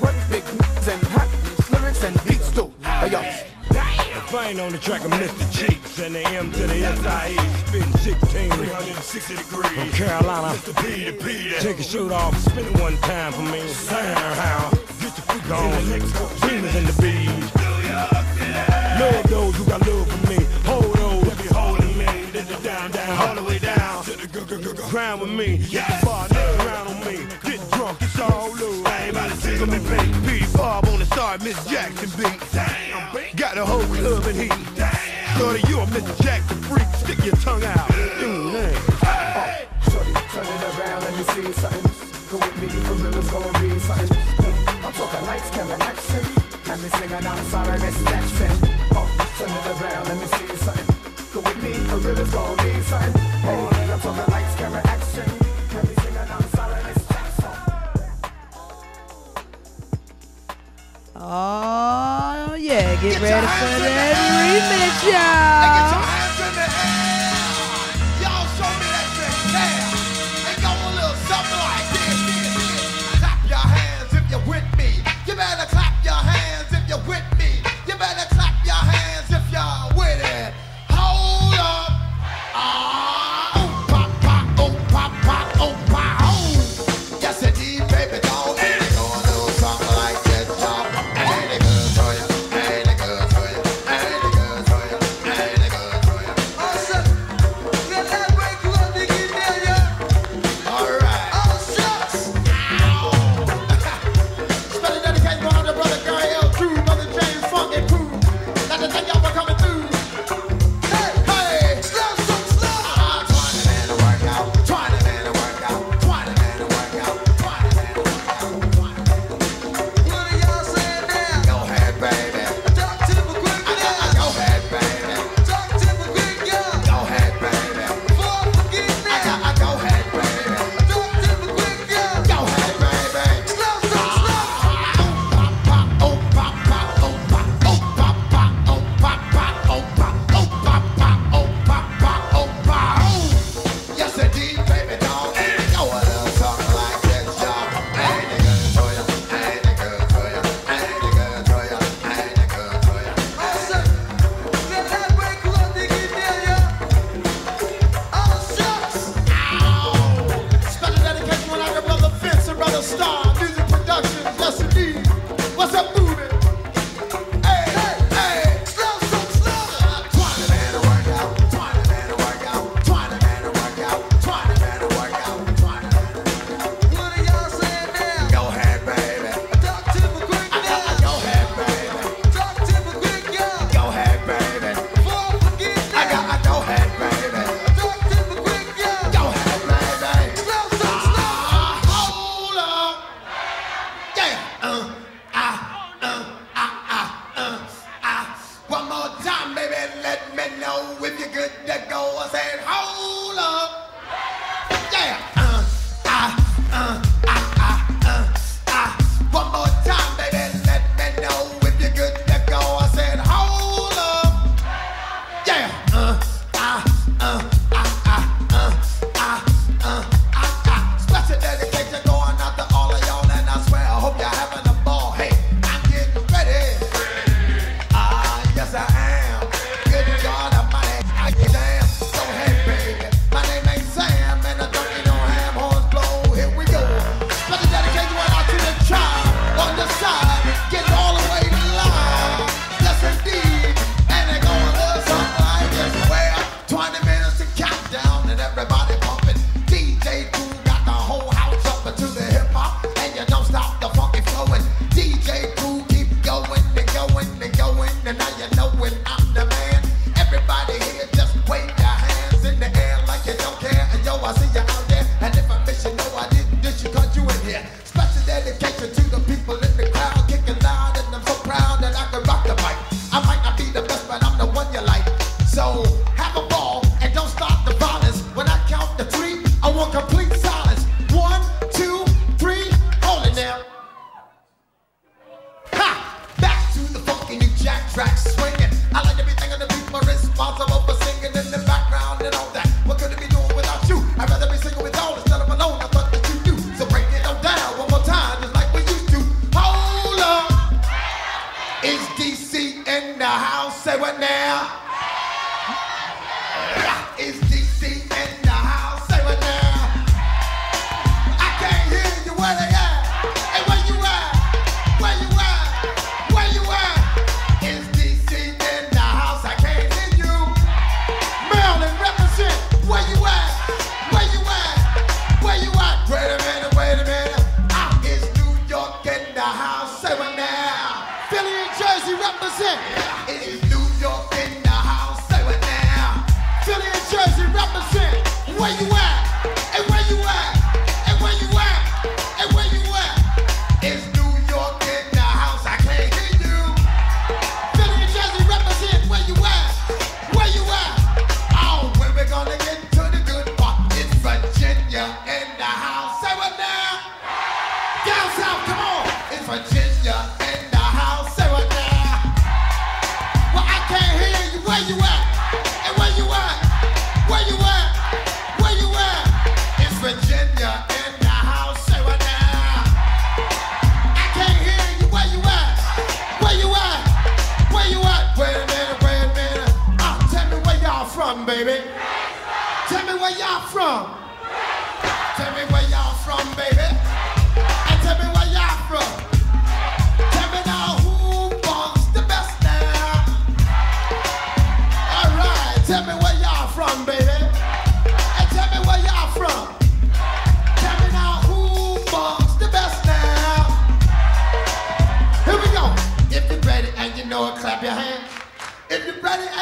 Ain't on the track of Mr. Cheeks and the M to the SIE, spitting 16, 360 degrees. From Carolina, Mr. P to P Take your shirt off, spin it one time for me. Somehow, get your freak on. Demons in the bees. Love those who got love for me. Hold those that be holding me. Then the down, down, all the way down. To the g- g- g- grind with me. Get the bar next round on me. Get drunk, it's all loose. I ain't about to tickle me, baby. Bob on the star, Miss Jackson beat. Got the whole club in heat. Shorty, you a Mr. Jackson freak. Stick your tongue out. Mm, man. Shorty, turn it around, let me see something. Go with me, for real, it's gonna be something. I'm talking lights, camera, action. And me outside of Miss Jackson. Oh, turn it around, let me see something. Go with me, for real, it's gonna be something. Oh yeah, get ready for that remix, y'all. A little something like this, yeah, yeah. Clap your hands if Y'all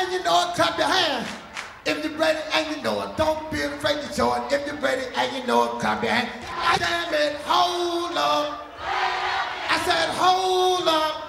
and you know it, clap your hands. If you're ready and you know it, don't be afraid to show it. If you're ready and you know it, clap your hands. I said, hold up. I said, hold up.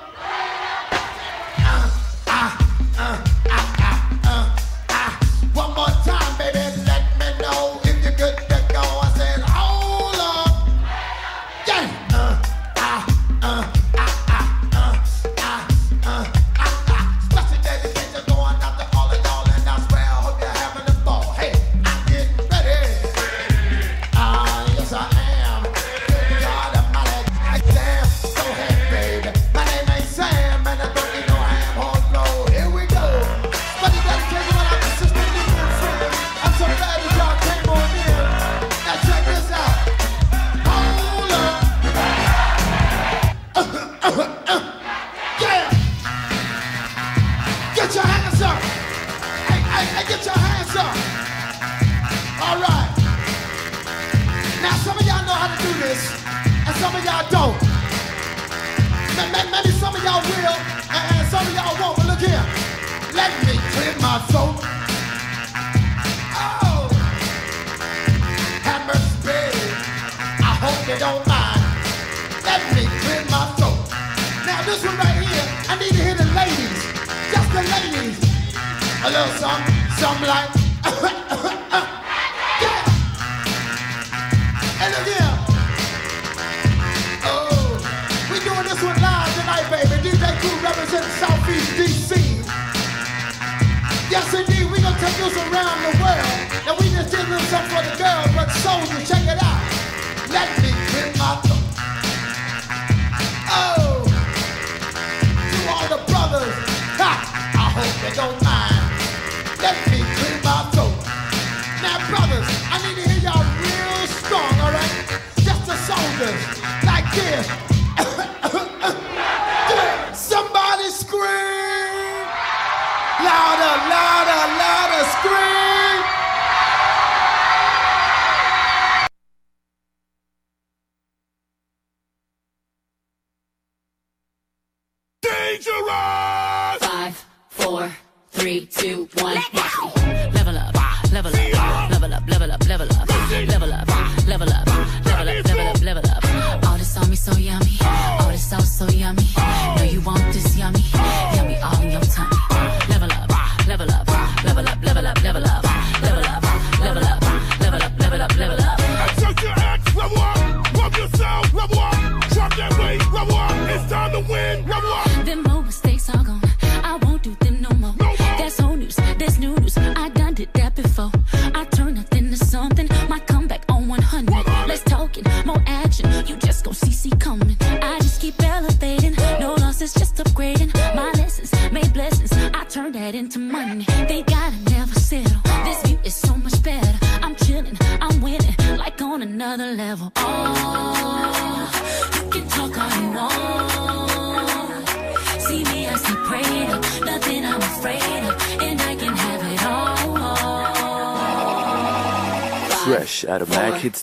lamplight.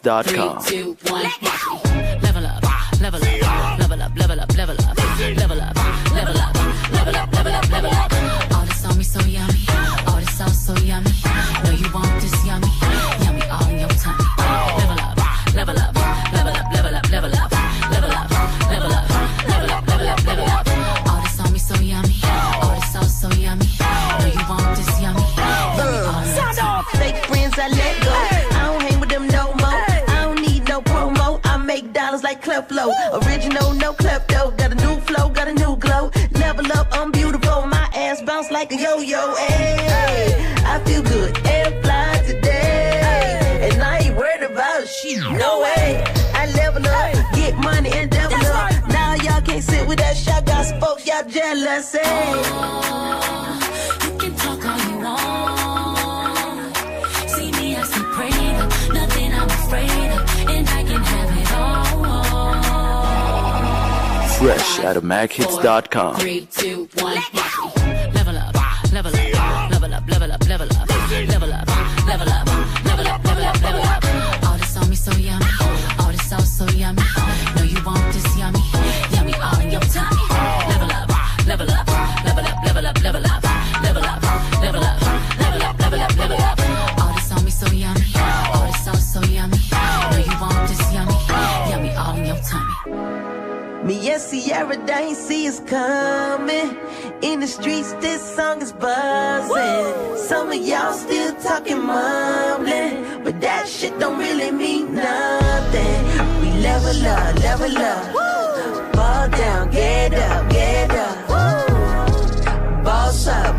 Records.com. like yo-yo. Hey, I feel good and fly today. And I ain't worried about shit. No way. I level up, get money and double up. Now y'all can't sit with that shot. Got some folks y'all jealous. Hey. You can talk all you want. See me, I see praying. Nothing I'm afraid of, and I can have it all. Fresh out of MacHits.com. Three, two, one, level Me and Ciara, they ain't see us coming. In the streets, this song is buzzing. Some of y'all still talking mumbling, but that shit don't really mean nothing. We level up, level up. Ball down, get up, get up. Up, boss up.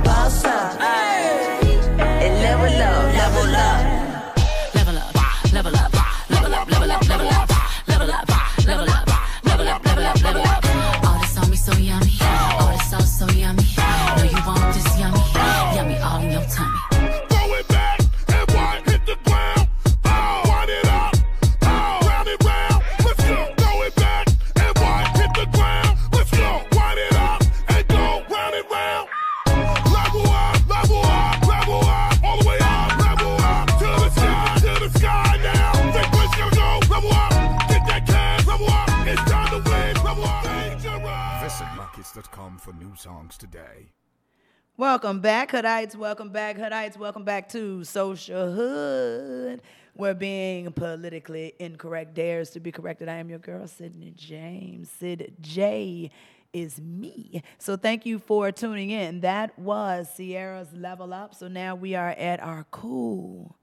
Welcome back, Hoodites. Welcome back, Hoodites. Welcome back to Social Hood, where being politically incorrect dares to be corrected. I am your girl, Sydney James. Sid J is me. So thank you for tuning in. That was Ciara's Level Up. So now we are at our cool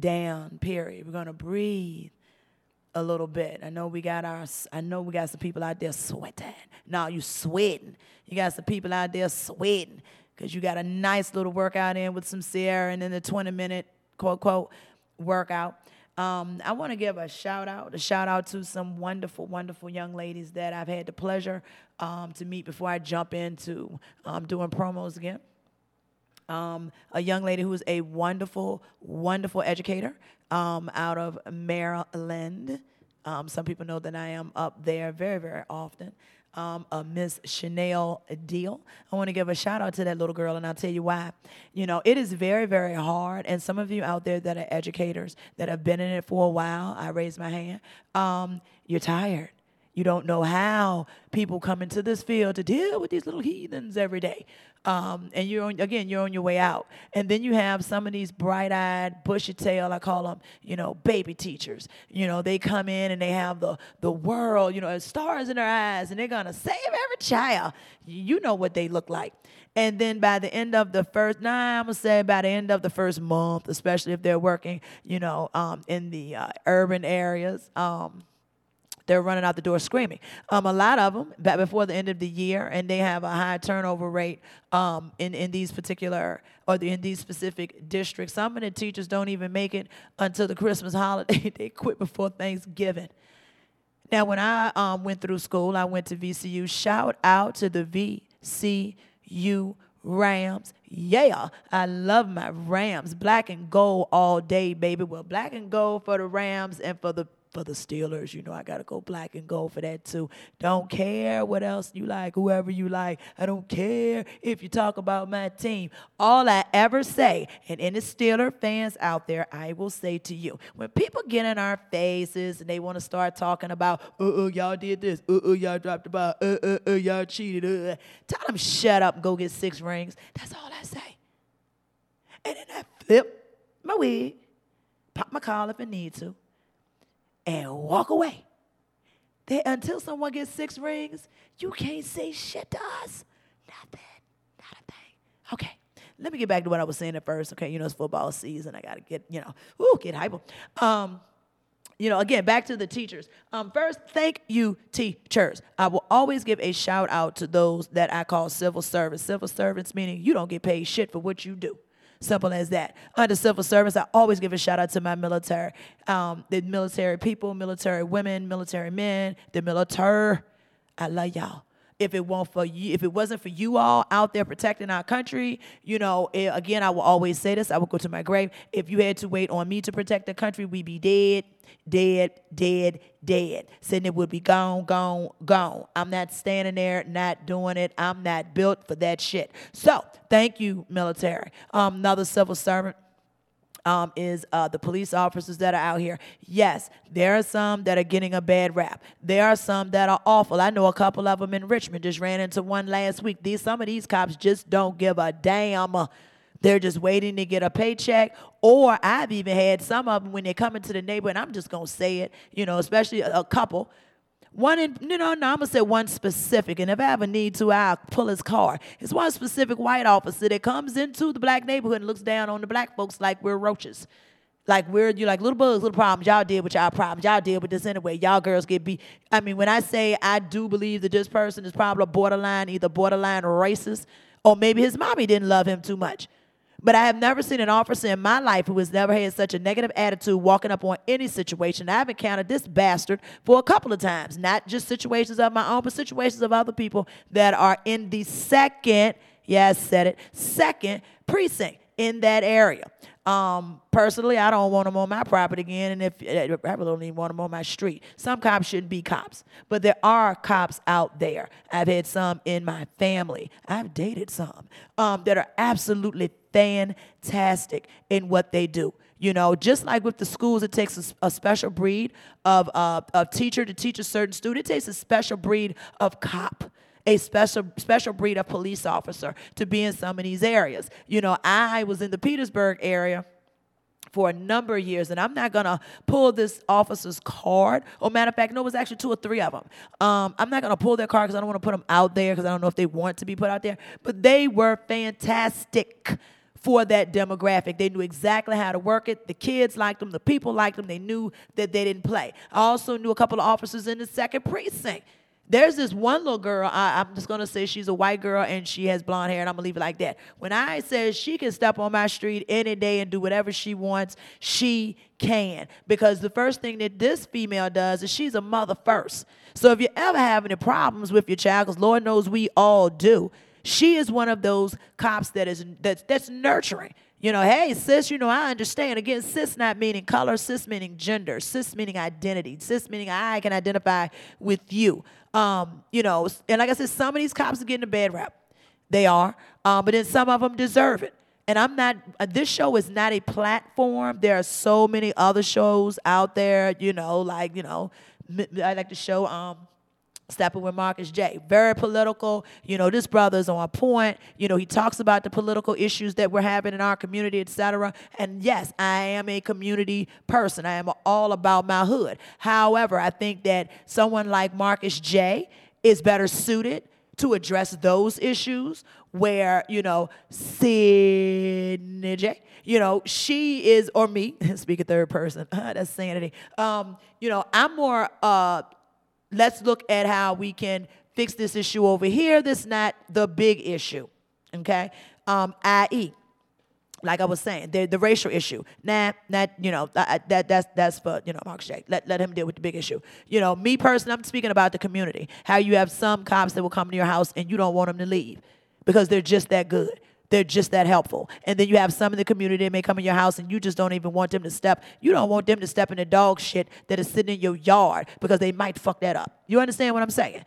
down period. We're gonna breathe a little bit. I know we got our I know we got some people out there sweating. No, you sweating. You got some people out there sweating because you got a nice little workout in with some Ciara and then the 20 minute quote quote workout. Um, I want to give a shout out, a shout out to some wonderful, wonderful young ladies that I've had the pleasure um, to meet before I jump into um, doing promos again um, a young lady who is a wonderful, wonderful educator um, out of Maryland. Um, some people know that I am up there very, very often. Um, Miss Chanel Deal. I want to give a shout out to that little girl, and I'll tell you why. You know, it is very, very hard. And some of you out there that are educators that have been in it for a while, I raise my hand. Um, you're tired. You don't know how people come into this field to deal with these little heathens every day. Um, and you're on, again, you're on your way out. And then you have some of these bright-eyed, bushy-tail, I call them, you know, baby teachers. You know, they come in and they have the the world, you know, stars in their eyes, and they're gonna save every child. You know what they look like. And then by the end of the first, nah, I'm gonna say by the end of the first month, especially if they're working, you know, um, in the uh, urban areas. Um, they're running out the door screaming. Um, a lot of them back before the end of the year, and they have a high turnover rate um, in in these particular or the, in these specific districts. Some of the teachers don't even make it until the Christmas holiday. they quit before Thanksgiving. Now, when I um, went through school, I went to VCU. Shout out to the VCU Rams. Yeah, I love my Rams. Black and gold all day, baby. Well, black and gold for the Rams and for the for the Steelers. You know, I gotta go black and gold for that too. Don't care what else you like, whoever you like. I don't care if you talk about my team. All I ever say, and any Steeler fans out there, I will say to you, when people get in our faces and they want to start talking about, uh, uh, y'all did this, uh, uh, y'all dropped the ball, uh, uh, uh, y'all cheated, uh, tell them shut up and go get six rings. That's all I say. And then I flip my wig, pop my collar if I need to, and walk away. They, until someone gets six rings, you can't say shit to us. Nothing. Not a thing. Okay. let me get back to what I was saying at first. Okay, you know it's football season. I gotta get you know, ooh, get hyper. Um, you know, again, back to the teachers. Um, first, thank you, teachers. I will always give a shout out to those that I call civil servants. Civil servants meaning you don't get paid shit for what you do. Simple as that. Under civil service, I always give a shout out to my military, um, the military people, military women, military men, the military. I love y'all. If it won't for you, if it wasn't for you all out there protecting our country, you know, eh, again, I will always say this. I will go to my grave. If you had to wait on me to protect the country, we'd be dead, dead, dead, dead. It would be gone, gone, gone. I'm not standing there, not doing it. I'm not built for that shit. So, thank you, military. Um, another civil servant um, is uh, the police officers that are out here. Yes, there are some that are getting a bad rap. There are some that are awful. I know a couple of them in Richmond. Just ran into one last week. These some of these cops just don't give a damn. They're just waiting to get a paycheck. Or I've even had some of them when they come into the neighborhood. And I'm just gonna say it. You know, especially a, a couple. One in, you know, no, I'm gonna say one specific, and if I ever need to, I'll pull his car. It's one specific white officer that comes into the black neighborhood and looks down on the black folks like we're roaches. Like we're you like little bugs, little problems. Y'all deal with y'all problems. Y'all deal with this anyway. Y'all girls get beat. I mean, when I say I do believe that this person is probably borderline, either borderline racist, or maybe his mommy didn't love him too much. But I have never seen an officer in my life who has never had such a negative attitude walking up on any situation. I've encountered this bastard for a couple of times, not just situations of my own, but situations of other people that are in the second, yeah, said it, second precinct in that area. Um, personally, I don't want them on my property again, and if I really don't even want them on my street. Some cops shouldn't be cops, but there are cops out there. I've had some in my family. I've dated some um, that are absolutely fantastic in what they do. You know, just like with the schools, it takes a, a special breed of uh, teacher to teach a certain student. It takes a special breed of cop a special special breed of police officer to be in some of these areas. You know, I was in the Petersburg area for a number of years, and I'm not gonna pull this officer's card. Or matter of fact, no, it was actually two or three of them. Um, I'm not gonna pull their card because I don't want to put them out there because I don't know if they want to be put out there. But they were fantastic for that demographic. They knew exactly how to work it. The kids liked them. The people liked them. They knew that they didn't play. I also knew a couple of officers in the second precinct. There's this one little girl, I, I'm just gonna say she's a white girl and she has blonde hair, and I'm gonna leave it like that. When I say she can step on my street any day and do whatever she wants, she can. Because the first thing that this female does is she's a mother first. So if you're ever have any problems with your child, because Lord knows we all do, she is one of those cops that is that's that's nurturing. You know, hey, sis, you know, I understand. Again, cis not meaning color, cis meaning gender, cis meaning identity, cis meaning I can identify with you. Um, you know, and like I said, some of these cops are getting a bad rap. They are, um, but then some of them deserve it. And I'm not, uh, this show is not a platform. There are so many other shows out there, you know, like, you know, I like the show, um, Stepping with Marcus J. Very political. You know, this brother's on point. You know, he talks about the political issues that we're having in our community, etc. And yes, I am a community person. I am all about my hood. However, I think that someone like Marcus J is better suited to address those issues where, you know, Sydney J, you know, she is, or me, speak a third person, that's sanity. Um, you know, I'm more uh let's look at how we can fix this issue over here. That's not the big issue, okay? Um, i.e., like I was saying, the, the racial issue. Nah, not you know that that's that's for you know Mark Shake. Let let him deal with the big issue. You know, me personally, I'm speaking about the community. How you have some cops that will come to your house and you don't want them to leave because they're just that good. They're just that helpful. And then you have some in the community that may come in your house and you just don't even want them to step. You don't want them to step in the dog shit that is sitting in your yard because they might fuck that up. You understand what I'm saying?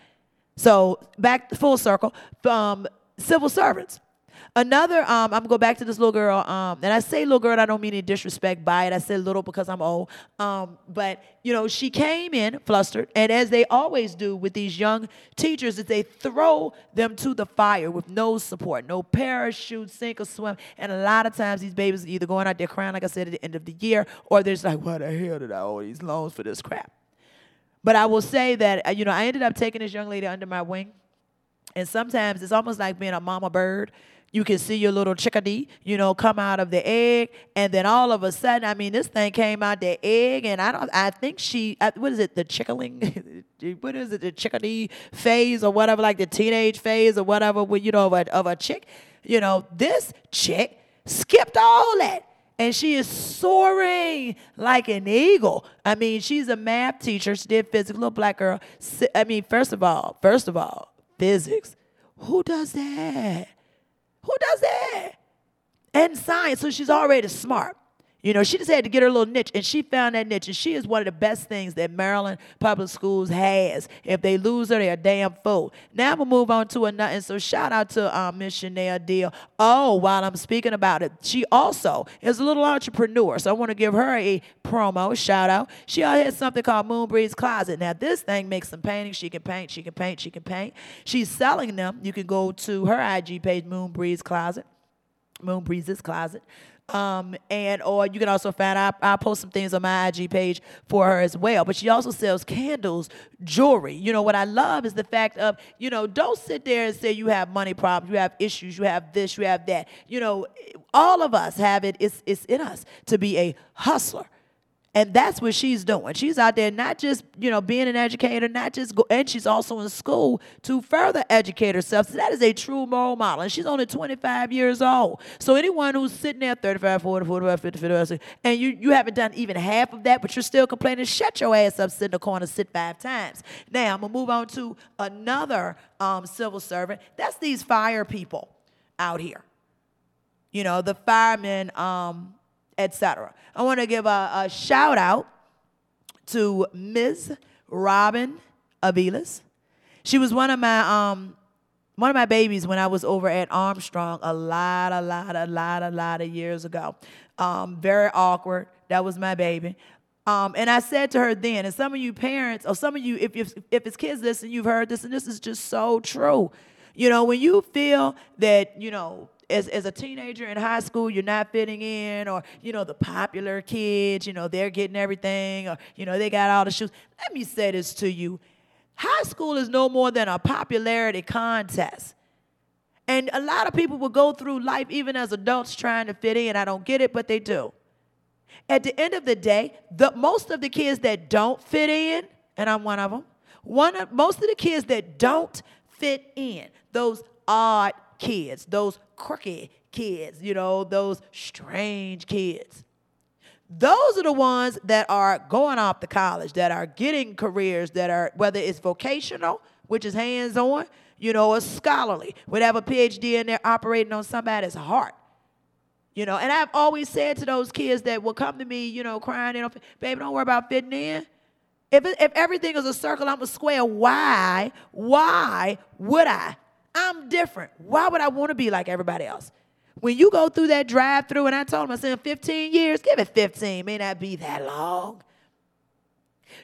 So back full circle. Um, civil servants. Another, um, I'm gonna go back to this little girl. Um, and I say little girl, I don't mean any disrespect by it. I say little because I'm old. Um, but you know, she came in flustered, and as they always do with these young teachers, is they throw them to the fire with no support, no parachute, sink or swim. And a lot of times, these babies are either going out there crying, like I said, at the end of the year, or they're just like, "What the hell did I owe these loans for this crap?" But I will say that uh, you know, I ended up taking this young lady under my wing. And sometimes it's almost like being a mama bird You can see your little chickadee, you know, come out of the egg, and then all of a sudden, I mean, this thing came out the egg, and I don't, I think she, uh, what is it, the chickling, what is it, the chickadee phase or whatever, like the teenage phase or whatever, you know, of a, of a chick. You know, this chick skipped all that. And she is soaring like an eagle. I mean, she's a math teacher. She did physics, little black girl. I mean, first of all, first of all, physics. Who does that? Who does that? And science. So she's already smart. You know, she just had to get her little niche, and she found that niche. And she is one of the best things that Maryland Public Schools has. If they lose her, they're a damn fool. Now gonna move on to another. And so shout out to um, Miss Chanel Deal. Oh, while I'm speaking about it, she also is a little entrepreneur. So I want to give her a promo shout out. She has something called Moon Breeze Closet. Now this thing makes some paintings. She can paint. She can paint. She can paint. She's selling them. You can go to her IG page, Moon Breeze Closet. Moon Breezes Closet. Um, and or you can also find I I post some things on my IG page for her as well. But she also sells candles, jewelry. You know what I love is the fact of you know don't sit there and say you have money problems, you have issues, you have this, you have that. You know, all of us have it. It's it's in us to be a hustler. And that's what she's doing. She's out there not just, you know, being an educator, not just go, and she's also in school to further educate herself. So that is a true role model. And she's only 25 years old. So anyone who's sitting there 35, 40, 45, 50, 50, 60, and you, you haven't done even half of that, but you're still complaining, shut your ass up, sit in the corner, sit five times. Now, I'm to move on to another um, civil servant. That's these fire people out here you know, the firemen, um, etc. I want to give a, a shout out to Ms. Robin Avilas. She was one of my um, one of my babies when I was over at Armstrong a lot, a lot, a lot, a lot of years ago. Um, very awkward. That was my baby. Um, and I said to her then, and some of you parents, or some of you, if, if, if it's kids listen, you've heard this, and this is just so true. You know, when you feel that, you know, as, as a teenager in high school, you're not fitting in, or, you know, the popular kids, you know, they're getting everything, or, you know, they got all the shoes. Let me say this to you high school is no more than a popularity contest. And a lot of people will go through life, even as adults, trying to fit in. I don't get it, but they do. At the end of the day, the most of the kids that don't fit in, and I'm one of them, one of most of the kids that don't fit in, those odd kids, those crooked kids, you know, those strange kids. Those are the ones that are going off to college, that are getting careers that are, whether it's vocational, which is hands on, you know, or scholarly, would have a PhD in there operating on somebody's heart. You know, and I've always said to those kids that will come to me, you know, crying, baby, don't worry about fitting in. If, if everything is a circle, I'm a square. Why? Why would I? I'm different. Why would I want to be like everybody else? When you go through that drive through, and I told him, I said, 15 years, give it 15, may not be that long.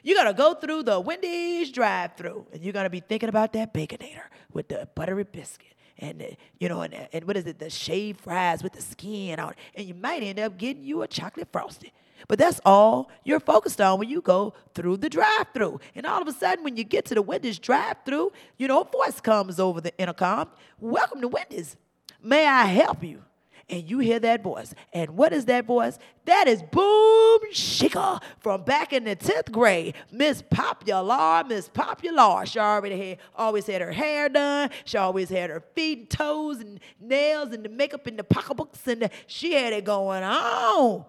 You're gonna go through the Wendy's drive through, and you're gonna be thinking about that baconator with the buttery biscuit. And you know, and, and what is it? The shaved fries with the skin on and you might end up getting you a chocolate frosty. But that's all you're focused on when you go through the drive-through. And all of a sudden, when you get to the Wendy's drive-through, you know, a voice comes over the intercom. Welcome to Wendy's. May I help you? And you hear that voice. And what is that voice? That is Boom Shika from back in the 10th grade. Miss Popular, Miss Popular. She already had always had her hair done. She always had her feet and toes and nails and the makeup and the pocketbooks and the, she had it going on.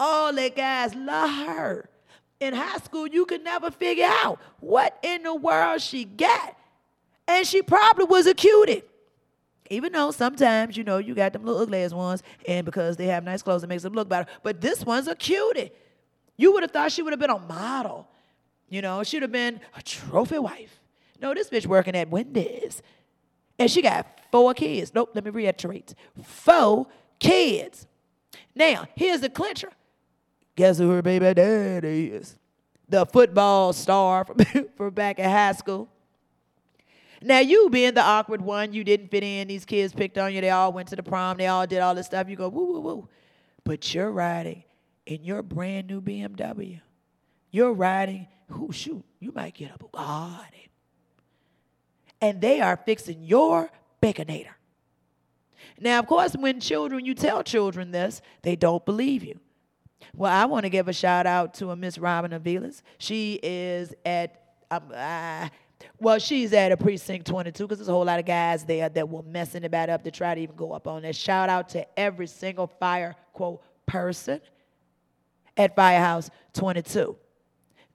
All the guys love her. In high school, you could never figure out what in the world she got. And she probably was a cutie. Even though sometimes, you know, you got them little ugly ass ones, and because they have nice clothes, it makes them look better. But this one's a cutie. You would have thought she would have been a model. You know, she'd have been a trophy wife. No, this bitch working at Wendy's. And she got four kids. Nope, let me reiterate. Four kids. Now, here's the clincher. Guess who her baby daddy is? The football star from, from back in high school. Now, you being the awkward one, you didn't fit in. These kids picked on you. They all went to the prom. They all did all this stuff. You go, woo, woo, woo. But you're riding in your brand new BMW. You're riding, who shoot, you might get a Bugatti. And they are fixing your baconator. Now, of course, when children, you tell children this, they don't believe you. Well, I want to give a shout out to a Miss Robin Avilas. She is at, um, uh, well, she's at a precinct 22 because there's a whole lot of guys there that were messing about up to try to even go up on that. Shout out to every single fire quote person at Firehouse 22.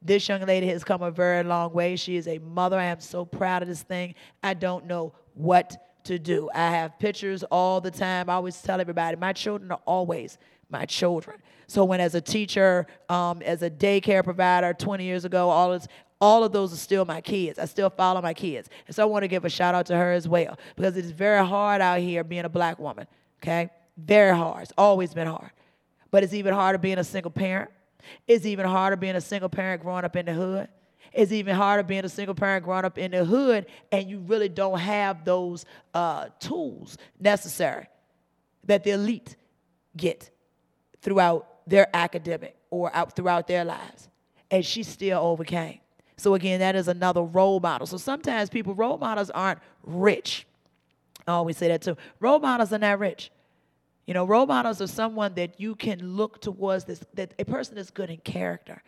This young lady has come a very long way. She is a mother. I am so proud of this thing. I don't know what to do. I have pictures all the time. I always tell everybody, my children are always my children. So when as a teacher, um, as a daycare provider 20 years ago, all of, all of those are still my kids. I still follow my kids. And so I want to give a shout out to her as well because it is very hard out here being a black woman, okay? Very hard. It's always been hard. But it's even harder being a single parent. It's even harder being a single parent growing up in the hood. It's even harder being a single parent growing up in the hood and you really don't have those uh, tools necessary that the elite get throughout their academic or out throughout their lives. And she still overcame. So again, that is another role model. So sometimes people, role models aren't rich. I always say that too. Role models are not rich. You know, role models are someone that you can look towards this, that a person is good in character.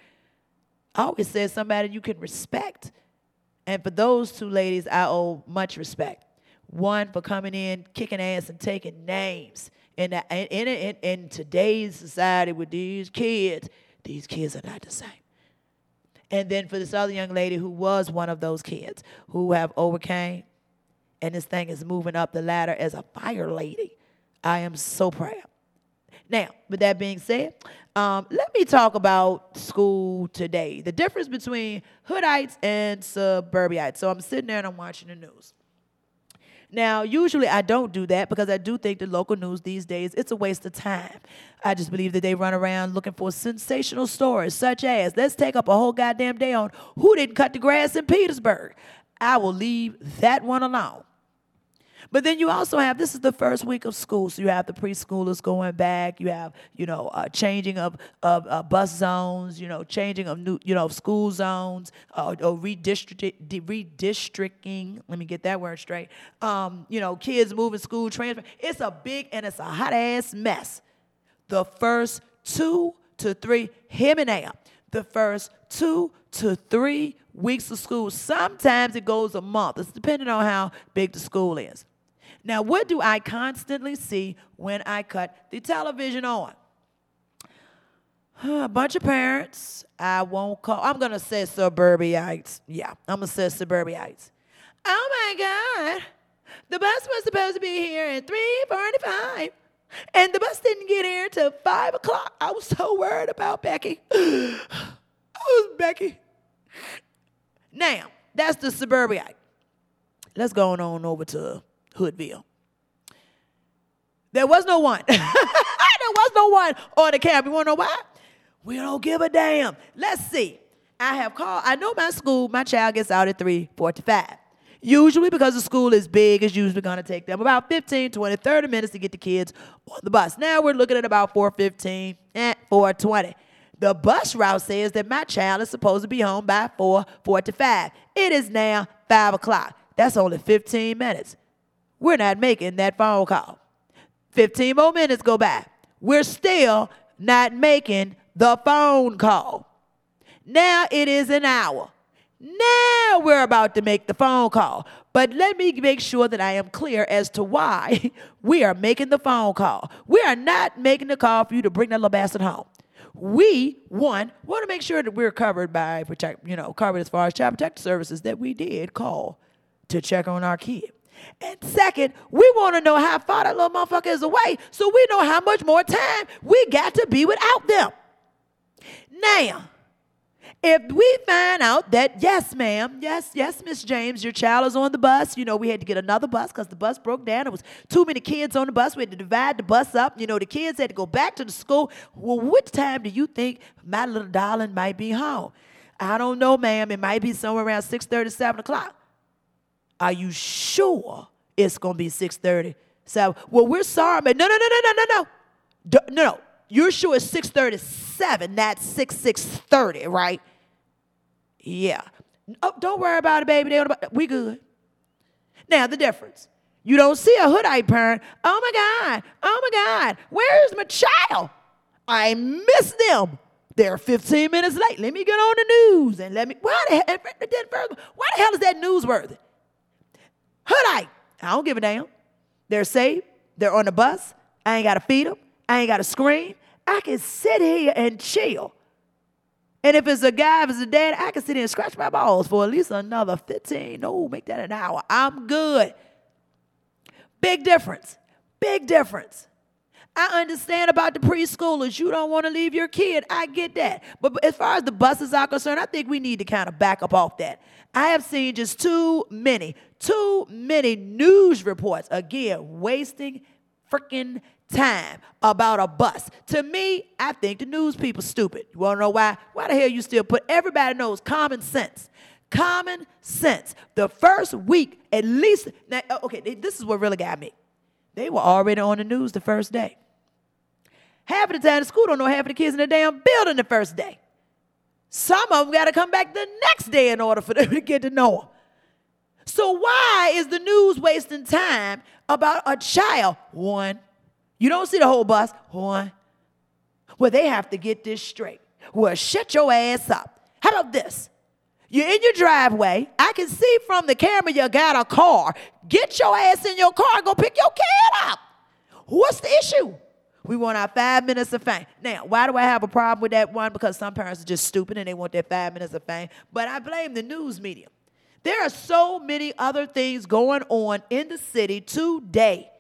I always say somebody you can respect. And for those two ladies, I owe much respect. One for coming in, kicking ass, and taking names. In, in, in, in today's society with these kids, these kids are not the same. And then for this other young lady who was one of those kids who have overcame, and this thing is moving up the ladder as a fire lady. I am so proud. Now, with that being said, um, let me talk about school today. The difference between hoodites and suburbites. So I'm sitting there and I'm watching the news. Now, usually I don't do that because I do think the local news these days, it's a waste of time. I just believe that they run around looking for sensational stories, such as let's take up a whole goddamn day on who didn't cut the grass in Petersburg. I will leave that one alone. But then you also have this is the first week of school, so you have the preschoolers going back. You have you know uh, changing of of uh, bus zones, you know changing of new you know school zones, uh, or redistricting, redistricting. Let me get that word straight. Um, you know kids moving school transfer. It's a big and it's a hot ass mess. The first two to three, hear me now. The first two to three weeks of school. Sometimes it goes a month. It's depending on how big the school is. Now, what do I constantly see when I cut the television on? A bunch of parents. I won't call. I'm gonna say suburbites. Yeah, I'm gonna say suburbites. Oh my God, the bus was supposed to be here at 3:45, and the bus didn't get here till five o'clock. I was so worried about Becky. I was Becky. Now, that's the suburbiate. Let's go on over to Hoodville. There was no one. there was no one on the cab. You wanna know why? We don't give a damn. Let's see. I have called, I know my school, my child gets out at 345. Usually because the school is big, it's usually gonna take them about 15, 20, 30 minutes to get the kids on the bus. Now we're looking at about 415 and eh, 420. The bus route says that my child is supposed to be home by 445. It is now 5 o'clock. That's only 15 minutes. We're not making that phone call. 15 more minutes go by. We're still not making the phone call. Now it is an hour. Now we're about to make the phone call. But let me make sure that I am clear as to why we are making the phone call. We are not making the call for you to bring that little bastard home. We, one, want to make sure that we're covered by protect, you know, covered as far as child protective services that we did call to check on our kid. And second, we want to know how far that little motherfucker is away so we know how much more time we got to be without them. Now, if we find out that, yes, ma'am, yes, yes, Miss James, your child is on the bus, you know, we had to get another bus because the bus broke down. There was too many kids on the bus. We had to divide the bus up. You know, the kids had to go back to the school. Well, which time do you think my little darling might be home? I don't know, ma'am. It might be somewhere around 6.30, 7 o'clock. Are you sure it's gonna be 6:30? So, well, we're sorry, man. No, no, no, no, no, no, no. No, no. You're sure it's 637, not 6, 630, right? Yeah. Oh, don't worry about it, baby. Don't, we good. Now, the difference. You don't see a hoodite parent. Oh my God, oh my God, where's my child? I miss them. They're 15 minutes late. Let me get on the news and let me. Why the hell? Why the hell is that newsworthy? Hoodite. I don't give a damn. They're safe. They're on the bus. I ain't got to feed them. I ain't got to scream. I can sit here and chill. And if it's a guy, if it's a dad, I can sit here and scratch my balls for at least another 15. No, make that an hour. I'm good. Big difference. Big difference. I understand about the preschoolers. You don't want to leave your kid. I get that. But as far as the buses are concerned, I think we need to kind of back up off that. I have seen just too many, too many news reports, again, wasting freaking time about a bus. To me, I think the news people stupid. You want to know why? Why the hell you still put everybody knows common sense. Common sense. The first week, at least. Now, oh, okay, this is what really got me. They were already on the news the first day. Half of the time, the school don't know half of the kids in the damn building the first day. Some of them got to come back the next day in order for them to get to know them. So why is the news wasting time about a child? One, you don't see the whole bus. One, well, they have to get this straight. Well, shut your ass up. How about this? You're in your driveway. I can see from the camera you got a car. Get your ass in your car and go pick your kid up. What's the issue? We want our five minutes of fame. Now, why do I have a problem with that one? Because some parents are just stupid and they want their five minutes of fame. But I blame the news media. There are so many other things going on in the city today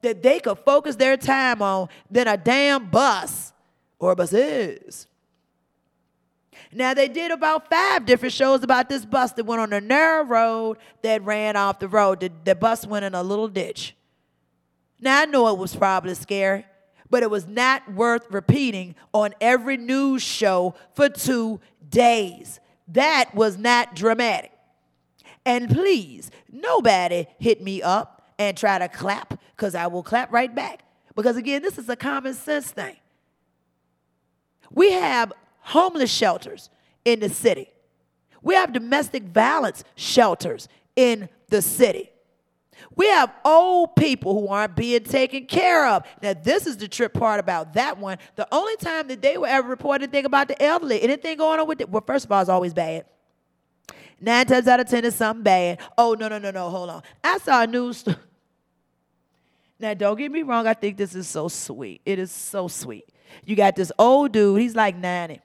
that they could focus their time on than a damn bus or buses. Now, they did about five different shows about this bus that went on a narrow road that ran off the road. The, the bus went in a little ditch. Now, I know it was probably scary but it was not worth repeating on every news show for two days. That was not dramatic. And please, nobody hit me up and try to clap because I will clap right back. Because again, this is a common sense thing. We have homeless shelters in the city. We have domestic violence shelters in the city. We have old people who aren't being taken care of. Now, this is the trip part about that one. The only time that they were ever reported anything about the elderly, anything going on with it, well, first of all, it's always bad. Nine times out of ten is something bad. Oh, no, no, no, no, hold on. I saw a news. now, don't get me wrong, I think this is so sweet. It is so sweet. You got this old dude, he's like 90.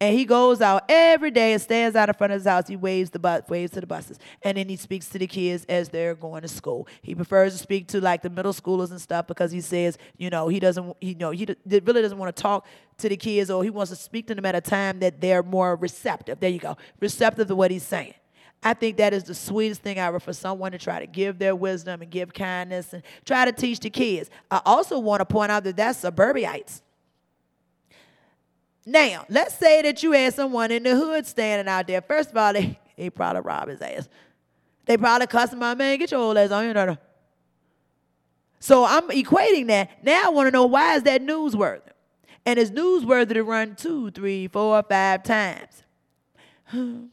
And he goes out every day and stands out in front of his house. He waves the bus, waves to the buses, and then he speaks to the kids as they're going to school. He prefers to speak to like the middle schoolers and stuff because he says, you know, he doesn't, you know, he really doesn't want to talk to the kids or he wants to speak to them at a time that they're more receptive. There you go, receptive to what he's saying. I think that is the sweetest thing ever for someone to try to give their wisdom and give kindness and try to teach the kids. I also want to point out that that's suburbites. Now, let's say that you had someone in the hood standing out there. First of all, they, they probably rob his ass. They probably cuss my man, get your old ass on here. No, So I'm equating that. Now I want to know why is that newsworthy? And it's newsworthy to run two, three, four, five times.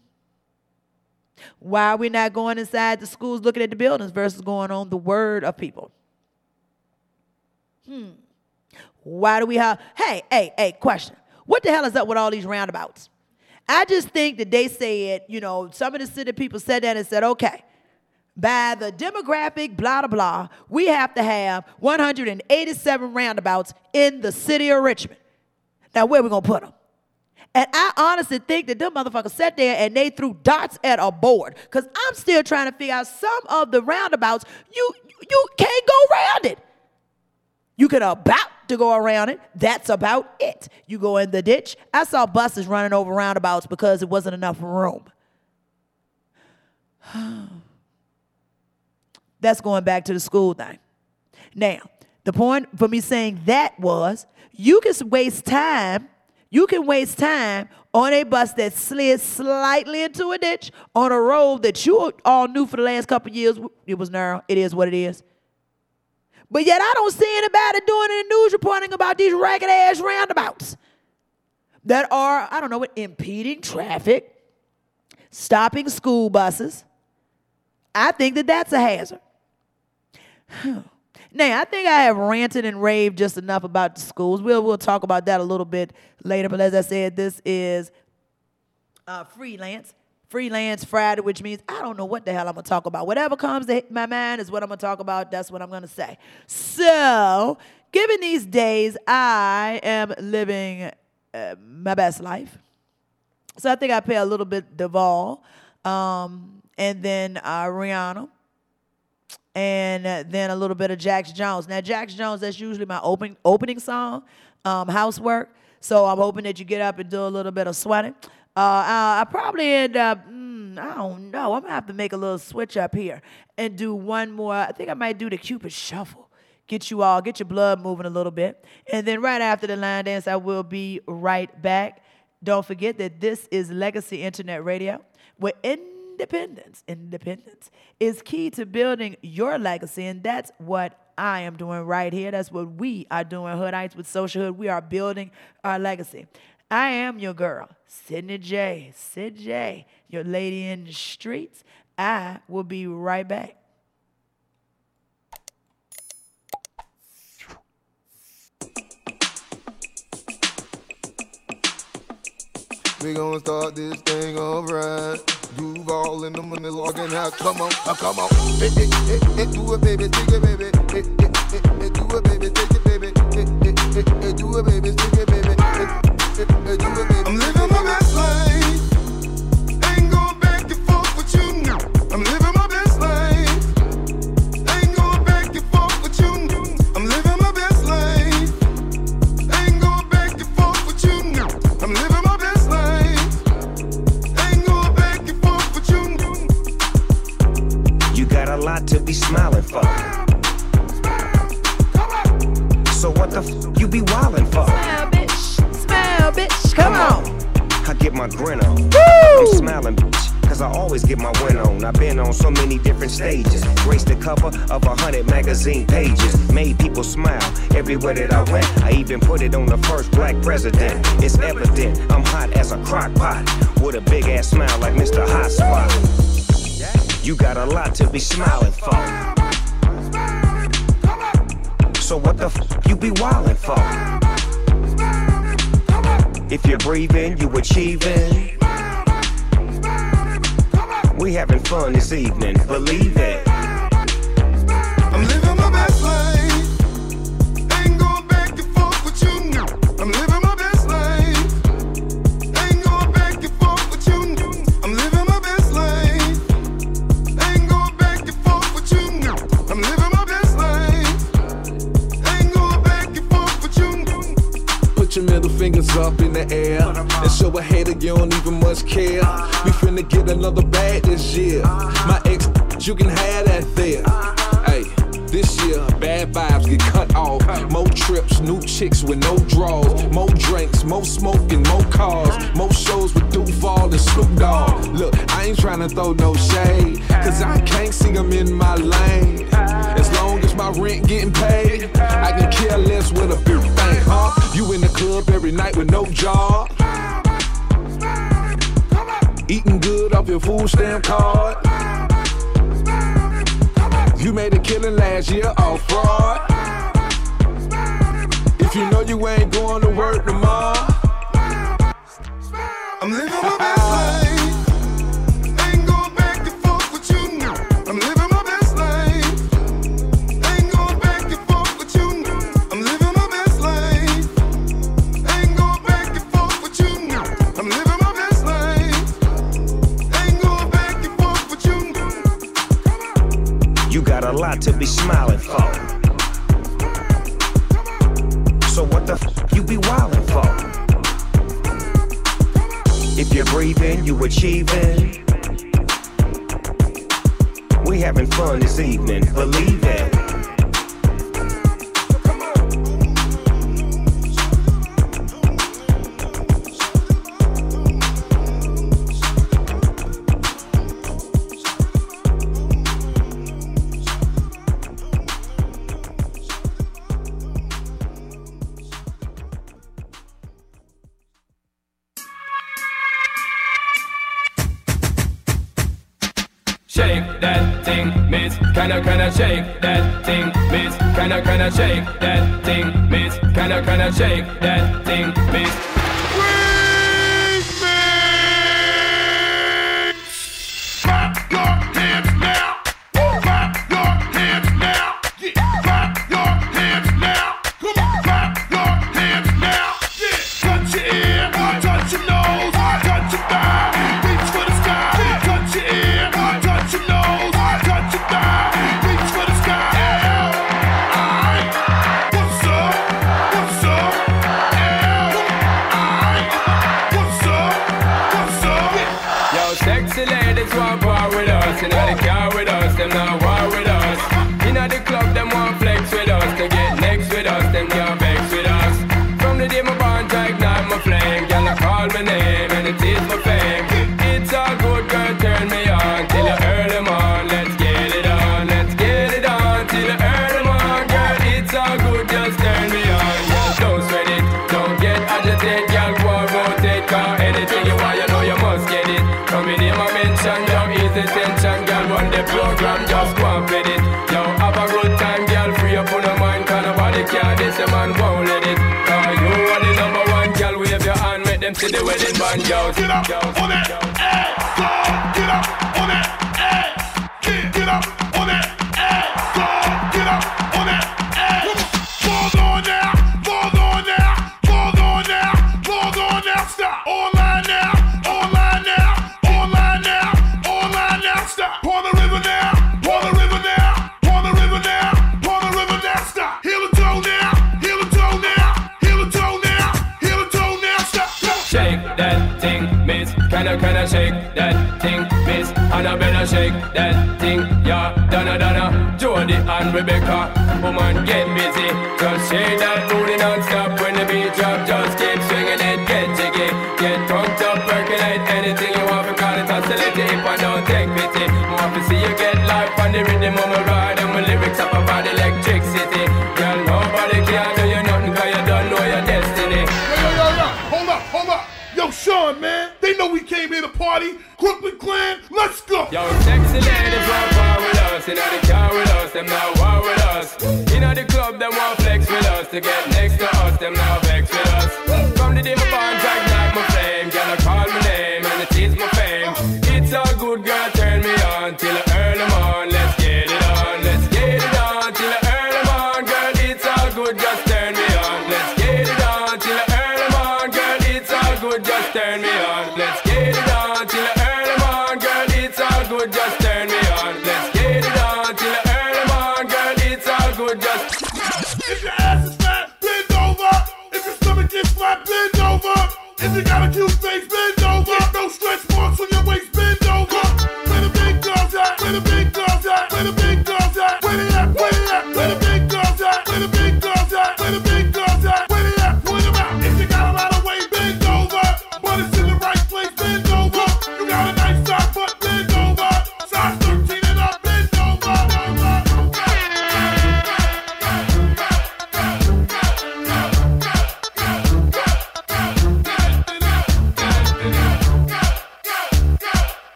Why are we not going inside the schools looking at the buildings versus going on the word of people? Hmm. Why do we have, hey, hey, hey, question. What the hell is up with all these roundabouts? I just think that they said, you know, some of the city people said that and said, okay, by the demographic, blah, blah, blah, we have to have 187 roundabouts in the city of Richmond. Now, where we going to put them? And I honestly think that them motherfuckers sat there and they threw dots at a board. Because I'm still trying to figure out some of the roundabouts, you, you can't go around it. You can about to go around it. That's about it. You go in the ditch. I saw buses running over roundabouts because it wasn't enough room. That's going back to the school thing. Now, the point for me saying that was you can waste time. You can waste time on a bus that slid slightly into a ditch on a road that you all knew for the last couple years. It was narrow. It is what it is. But yet I don't see anybody doing any news reporting about these ragged ass roundabouts that are, I don't know what, impeding traffic, stopping school buses. I think that that's a hazard. Now, I think I have ranted and raved just enough about the schools. We'll we'll talk about that a little bit later. But as I said, this is uh, freelance. Freelance Friday, which means I don't know what the hell I'm gonna talk about. Whatever comes to my mind is what I'm gonna talk about. That's what I'm gonna say. So, given these days, I am living uh, my best life. So I think I pay a little bit Duvall, um, and then uh, Rihanna, and then a little bit of Jax Jones. Now Jax Jones, that's usually my open opening song, um, housework. So I'm hoping that you get up and do a little bit of sweating. Uh, I, I probably end up, mm, I don't know. I'm gonna have to make a little switch up here and do one more. I think I might do the Cupid Shuffle. Get you all, get your blood moving a little bit. And then right after the line dance, I will be right back. Don't forget that this is Legacy Internet Radio, where independence, independence is key to building your legacy, and that's what I am doing right here. That's what we are doing, Hoodites with Social Hood. We are building our legacy. I am your girl, Sydney J. Sid J, your lady in the streets. I will be right back. We gonna start this thing alright. Duval in the money logging out. Come on, uh, come on. Hey, hey, hey, hey, do it, baby, take it, baby. Hey, hey, hey, hey, do it, baby, take it, baby. Hey, hey, hey, hey, do it, baby, take it, it, baby. I'm cover of a hundred magazine pages. Made people smile everywhere that I went. I even put it on the first black president. It's evident I'm hot as a crock pot. With a big ass smile like Mr. Hot Spot. You got a lot to be smiling for. So what the f you be wildin' for? If you're breathing, you achieving. We having fun this evening, believe it. see the wedding band, yo. Get up, on it. Rebecca. Woman, get busy. Just shake that booty non-stop when the beat drop. Just keep swinging it, get jiggy. Get drunk, up, percolate anything you want. Because it's oscillating if I don't take pity. I want to see you get life on the rhythm of my ride. And my lyrics up about electricity. Girl, nobody can do you nothing because you don't know your destiny. Yo, yo, yo, yo, hold up, hold up. Yo, Sean, man, they know we came here to party. Brooklyn Clan, let's go. Yo, sexy ladies, rock with us. You know the car with us, them now to get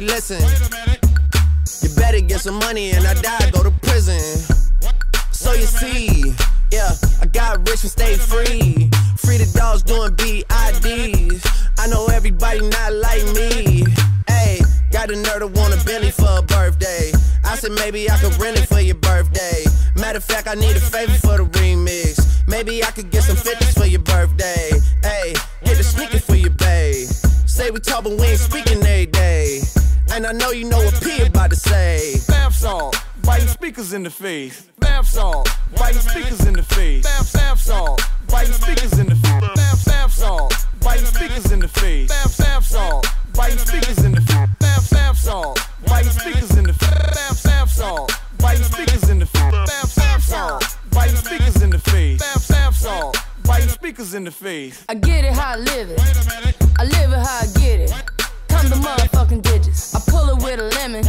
me listen. live it. I live it how I get it. Come to motherfucking digits. I pull it with a lemon.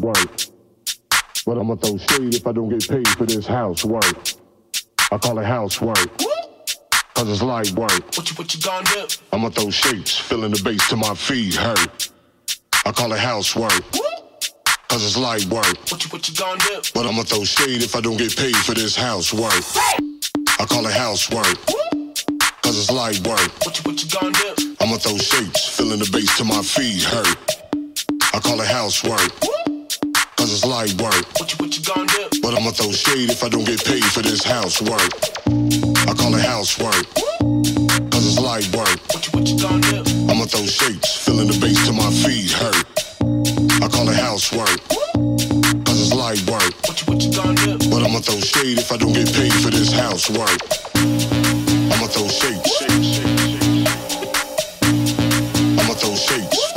wife. But I'ma throw shade if I don't get paid for this housework. I call it housework. Cause it's light work. What you, what you gonna do? I'ma throw shapes, filling the base till my feet hurt. I call it housework. Cause it's light work. What you, what you gonna do? But I'ma throw shade if I don't get paid for this housework. I call it housework. Cause it's light work. What you, what you gonna do? I'ma throw shapes, filling the base till my feet hurt. I call it housework cause it's light work. What you, what you gonna do? But I'ma throw shade if I don't get paid for this housework. I call it housework. Cause it's light work. What you, what you gonna do? I'ma throw shapes, filling the base till my feet hurt. I call it housework. Cause it's light work. What you, what you gonna do? But I'ma throw shade if I don't get paid for this housework. I'ma throw shapes. I'ma throw shapes.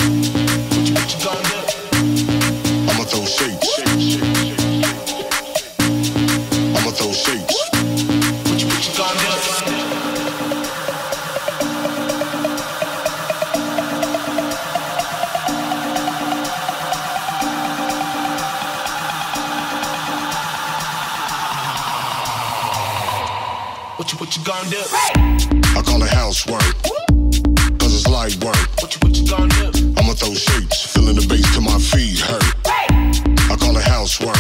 I call it housework. Cause it's light work. What you, what you gon' do? I'ma throw shapes, filling the bass till my feet hurt. I call it housework.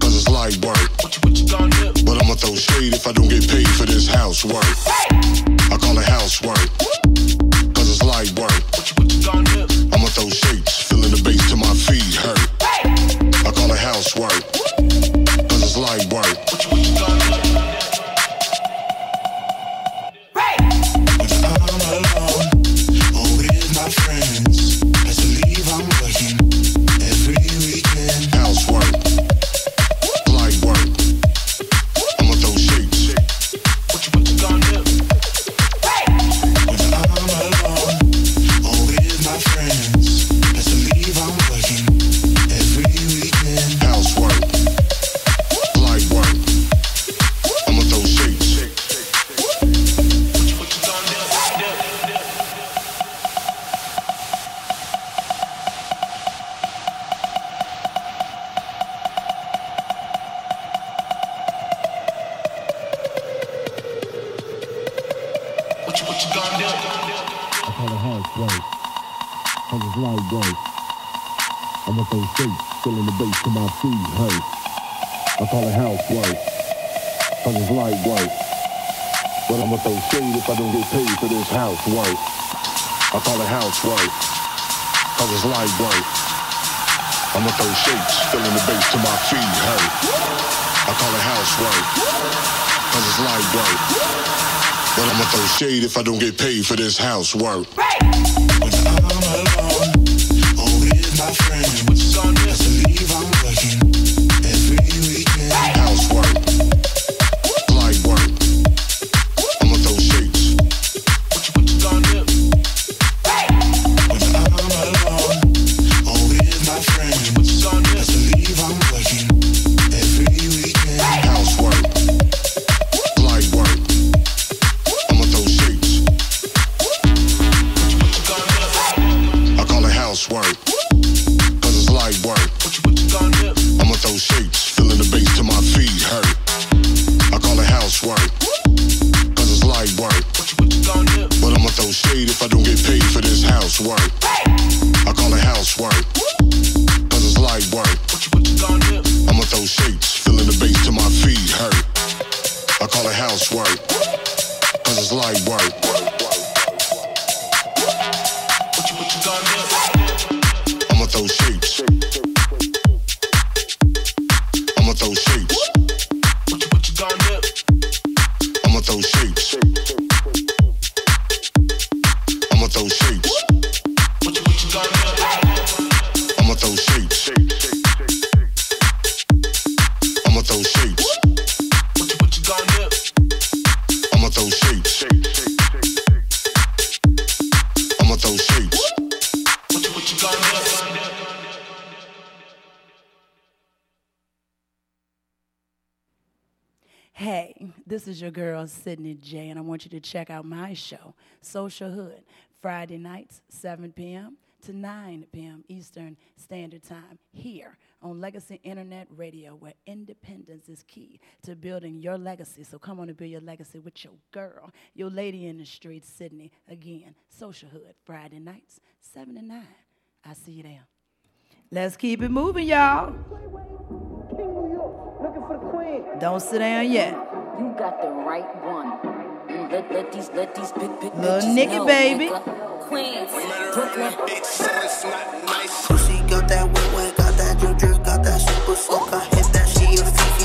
Cause it's light work. What you, what you gon' do? But I'ma throw shade if I don't get paid for this housework. I call it housework. This. I call it housework. Cause it's light white. I'ma throw shapes, filling the bass to my feet, hey. I call it housework. Cause it's light white. But I'ma throw shade if I don't get paid for this housework. my friends. Want you to check out my show, Social Hood, Friday nights, 7 p.m. to 9 p.m. Eastern Standard Time, here on Legacy Internet Radio, where independence is key to building your legacy. So come on and build your legacy with your girl, your lady in the street, Sydney. Again, Social Hood, Friday nights, 7 to 9. I see you there. Let's keep it moving, y'all. Looking for the queen. Don't sit down yet. You got the right one. Mm, let, let these, let these big, big Little bitches Nicky, know, baby. nigga. Queens, Brooklyn. Pussy got that wet wet, got that drip drip, got that super soak. I hit that she a fifi,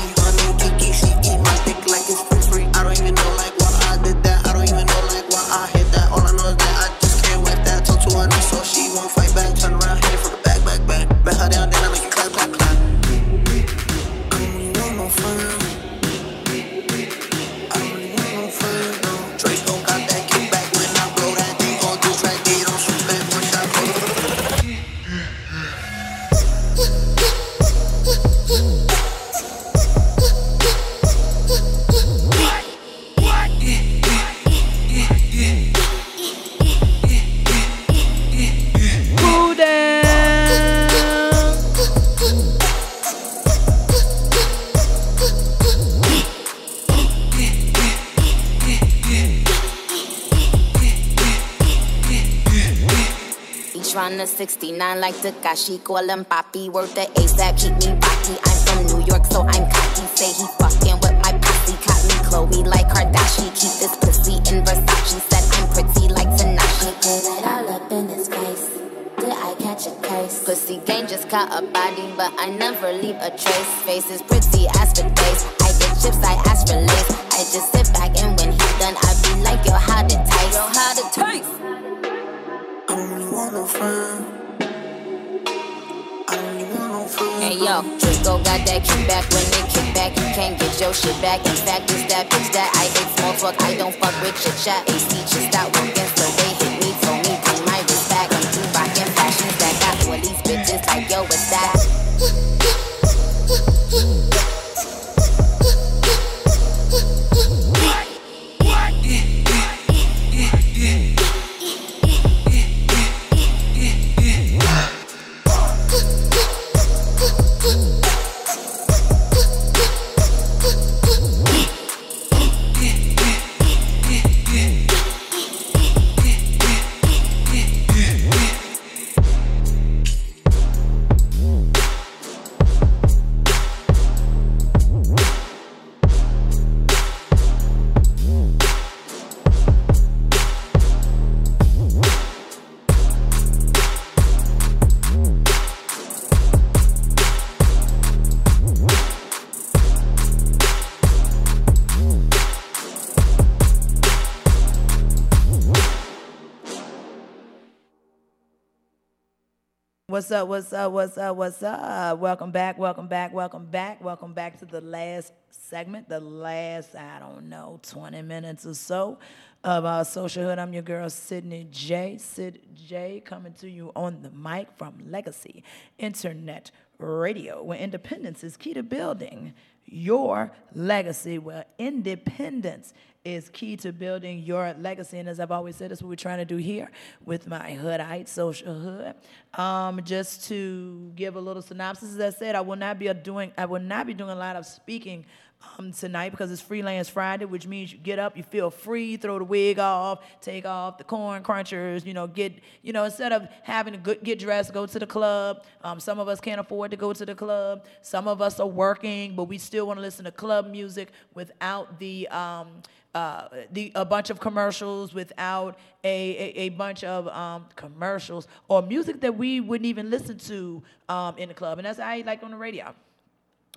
He tryna 69 like Tekashi, call him Papi. Worth the ASAP, keep me rocky. I'm from New York, so I'm cocky. Say he fucking with my posse. Caught me Khloé like Kardashian. Keep this pussy in Versace. Said I'm pretty like Tanashi. Put it all up in his face. Did I catch a case? Pussy gang just caught a body, but I never leave a trace. Face is pretty as for days. I get chips, I ask for lace. I just sit back and when he done, I be like, yo, how to taste? Yo, how to taste? Don't want no. Hey yo, Draco got that kickback when they kick back. You can't get your shit back. In fact, it's that bitch that I hate small talk. I don't fuck with chit chat. AC just stop working, so they hit me. Told me bring my wrist back. I'm too rockin' fashions that got all these bitches like yo, what's that? What's up? What's up? What's up? What's up? Welcome back. Welcome back. Welcome back. Welcome back to the last segment, the last, I don't know, 20 minutes or so of our social hood. I'm your girl, Sydney J. Sid J, coming to you on the mic from Legacy Internet Radio, where independence is key to building your legacy, where independence is key to building your legacy. And as I've always said, that's what we're trying to do here with my Hoodite Social Hood. Um, just to give a little synopsis, as I said, I will not be doing I will not be doing a lot of speaking um, tonight because it's Freelance Friday, which means you get up, you feel free, throw the wig off, take off the corn crunchers, you know, get, you know, instead of having to get dressed, go to the club. Um, some of us can't afford to go to the club. Some of us are working, but we still want to listen to club music without the, um, uh, the a bunch of commercials, without a, a, a bunch of um, commercials or music that we wouldn't even listen to um, in the club. And that's how I like on the radio.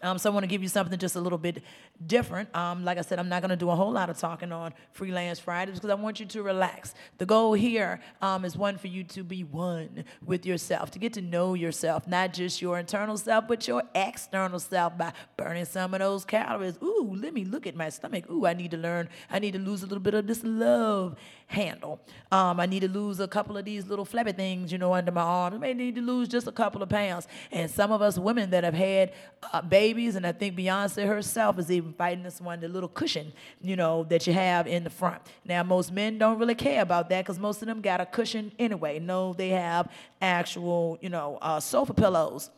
Um, so I want to give you something just a little bit different. Um, like I said, I'm not going to do a whole lot of talking on Freelance Fridays because I want you to relax. The goal here um, is one for you to be one with yourself, to get to know yourself, not just your internal self, but your external self by burning some of those calories. Ooh, let me look at my stomach. Ooh, I need to learn. I need to lose a little bit of this love handle. Um, I need to lose a couple of these little flabby things, you know, under my arms. I may need to lose just a couple of pounds. And some of us women that have had uh, babies, and I think Beyonce herself is even fighting this one, the little cushion, you know, that you have in the front. Now, most men don't really care about that because most of them got a cushion anyway. No, they have actual, you know, uh, sofa pillows,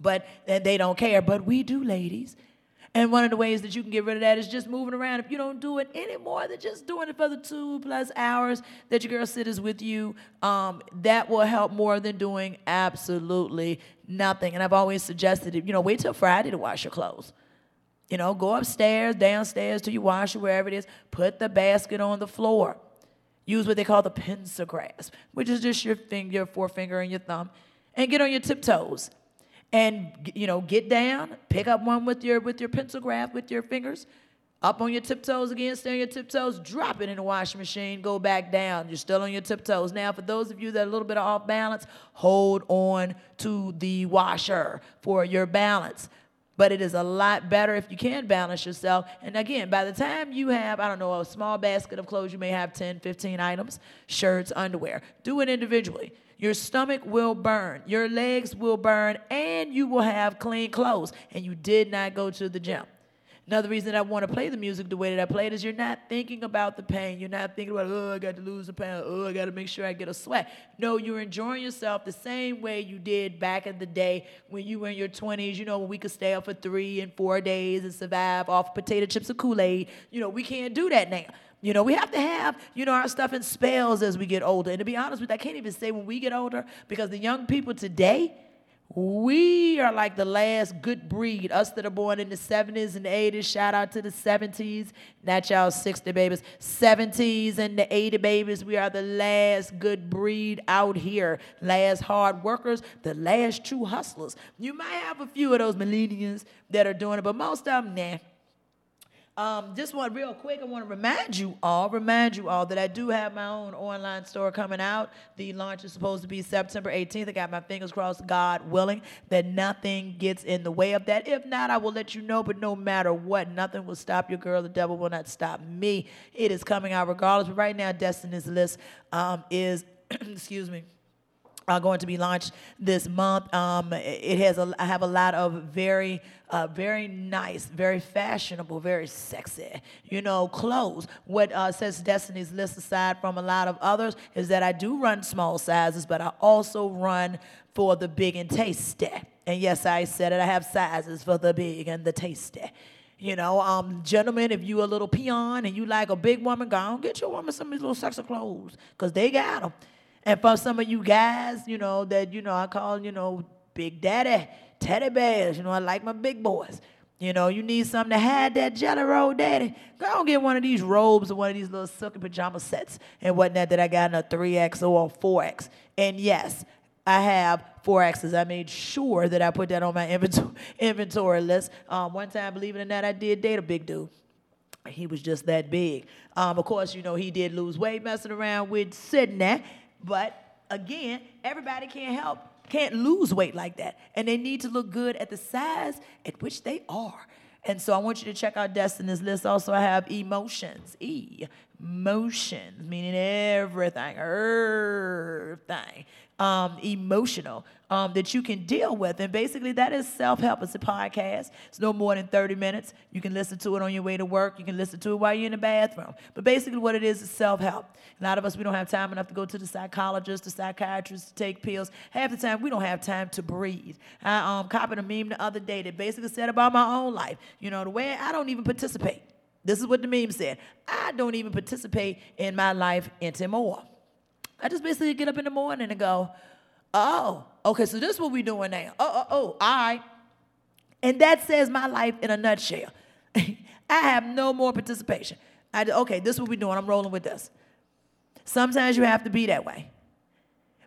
but they don't care. But we do, ladies. And one of the ways that you can get rid of that is just moving around. If you don't do it any more than just doing it for the two plus hours that your girl sit is with you, um, that will help more than doing absolutely nothing. And I've always suggested you know, wait till Friday to wash your clothes. You know, go upstairs, downstairs till you wash it, wherever it is. Put the basket on the floor. Use what they call the pincer grasp, which is just your finger, your forefinger and your thumb, and get on your tiptoes and you know get down pick up one with your with your pencil graph with your fingers up on your tiptoes again stay on your tiptoes drop it in the washing machine go back down you're still on your tiptoes now for those of you that are a little bit off balance hold on to the washer for your balance but it is a lot better if you can balance yourself. And again, by the time you have, I don't know, a small basket of clothes, you may have 10, 15 items, shirts, underwear. Do it individually. Your stomach will burn, your legs will burn, and you will have clean clothes. And you did not go to the gym. Another reason I want to play the music the way that I play it is you're not thinking about the pain. You're not thinking about, oh, I got to lose a pound. Oh, I got to make sure I get a sweat. No, you're enjoying yourself the same way you did back in the day when you were in your 20s. You know, when we could stay up for three and four days and survive off potato chips and Kool Aid. You know, we can't do that now. You know, we have to have, you know, our stuff in spells as we get older. And to be honest with you, I can't even say when we get older because the young people today, we are like the last good breed. Us that are born in the 70s and the 80s. Shout out to the 70s. Not y'all 60 babies. 70s and the 80 babies. We are the last good breed out here. Last hard workers. The last true hustlers. You might have a few of those millennials that are doing it, but most of them, nah. Um, just want real quick, I want to remind you all, remind you all that I do have my own online store coming out. The launch is supposed to be September 18th. I got my fingers crossed, God willing, that nothing gets in the way of that. If not, I will let you know. But no matter what, nothing will stop your girl. The devil will not stop me. It is coming out regardless. But right now, Destiny's List um, is, excuse me are going to be launched this month. Um, it has a, I have a lot of very, uh, very nice, very fashionable, very sexy, you know, clothes. What uh, sets Destiny's List aside from a lot of others is that I do run small sizes, but I also run for the big and tasty. And yes, I said it. I have sizes for the big and the tasty. You know, um, gentlemen, if you a little peon and you like a big woman, go on, get your woman some of these little sexy clothes, because they got them. And for some of you guys, you know, that, you know, I call, you know, Big Daddy, teddy bears, you know, I like my big boys. You know, you need something to hide that jelly roll daddy. Go and get one of these robes or one of these little silky pajama sets and whatnot that I got in a 3X or a 4X. And yes, I have 4Xs. I made sure that I put that on my inventory, inventory list. Um, one time, believe it or not, I did date a big dude. He was just that big. Um, of course, you know, he did lose weight messing around with Sydney. But again, everybody can't help can't lose weight like that. And they need to look good at the size at which they are. And so I want you to check out Destiny's list. Also, I have emotions. E emotions, meaning everything, everything. Um, emotional um, that you can deal with. And basically, that is self help. It's a podcast. It's no more than 30 minutes. You can listen to it on your way to work. You can listen to it while you're in the bathroom. But basically, what it is is self help. A lot of us, we don't have time enough to go to the psychologist, the psychiatrist, to take pills. Half the time, we don't have time to breathe. I um, copied a meme the other day that basically said about my own life. You know, the way I don't even participate. This is what the meme said. I don't even participate in my life anymore. I just basically get up in the morning and go, oh, okay, so this is what we doing now. Oh, oh, oh, all right. And that says my life in a nutshell. I have no more participation. I, okay, this is what we doing. I'm rolling with this. Sometimes you have to be that way.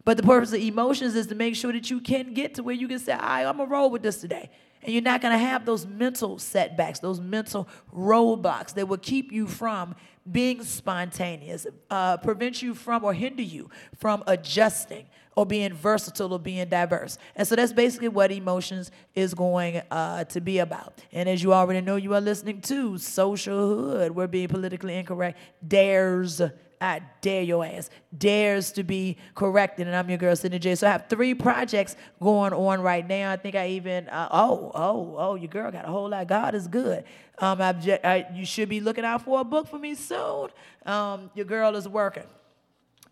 But the purpose of emotions is to make sure that you can get to where you can say, all right, I'm going to roll with this today. And you're not going to have those mental setbacks, those mental roadblocks that will keep you from being spontaneous, uh, prevent you from or hinder you from adjusting or being versatile or being diverse. And so that's basically what emotions is going uh, to be about. And as you already know, you are listening to Social Hood. We're being politically incorrect. Dares I dare your ass, dares to be corrected, and I'm your girl, Sydney J. So I have three projects going on right now. I think I even, uh, oh, oh, oh, your girl got a whole lot. God is good. Um, I, you should be looking out for a book for me soon. Um, your girl is working.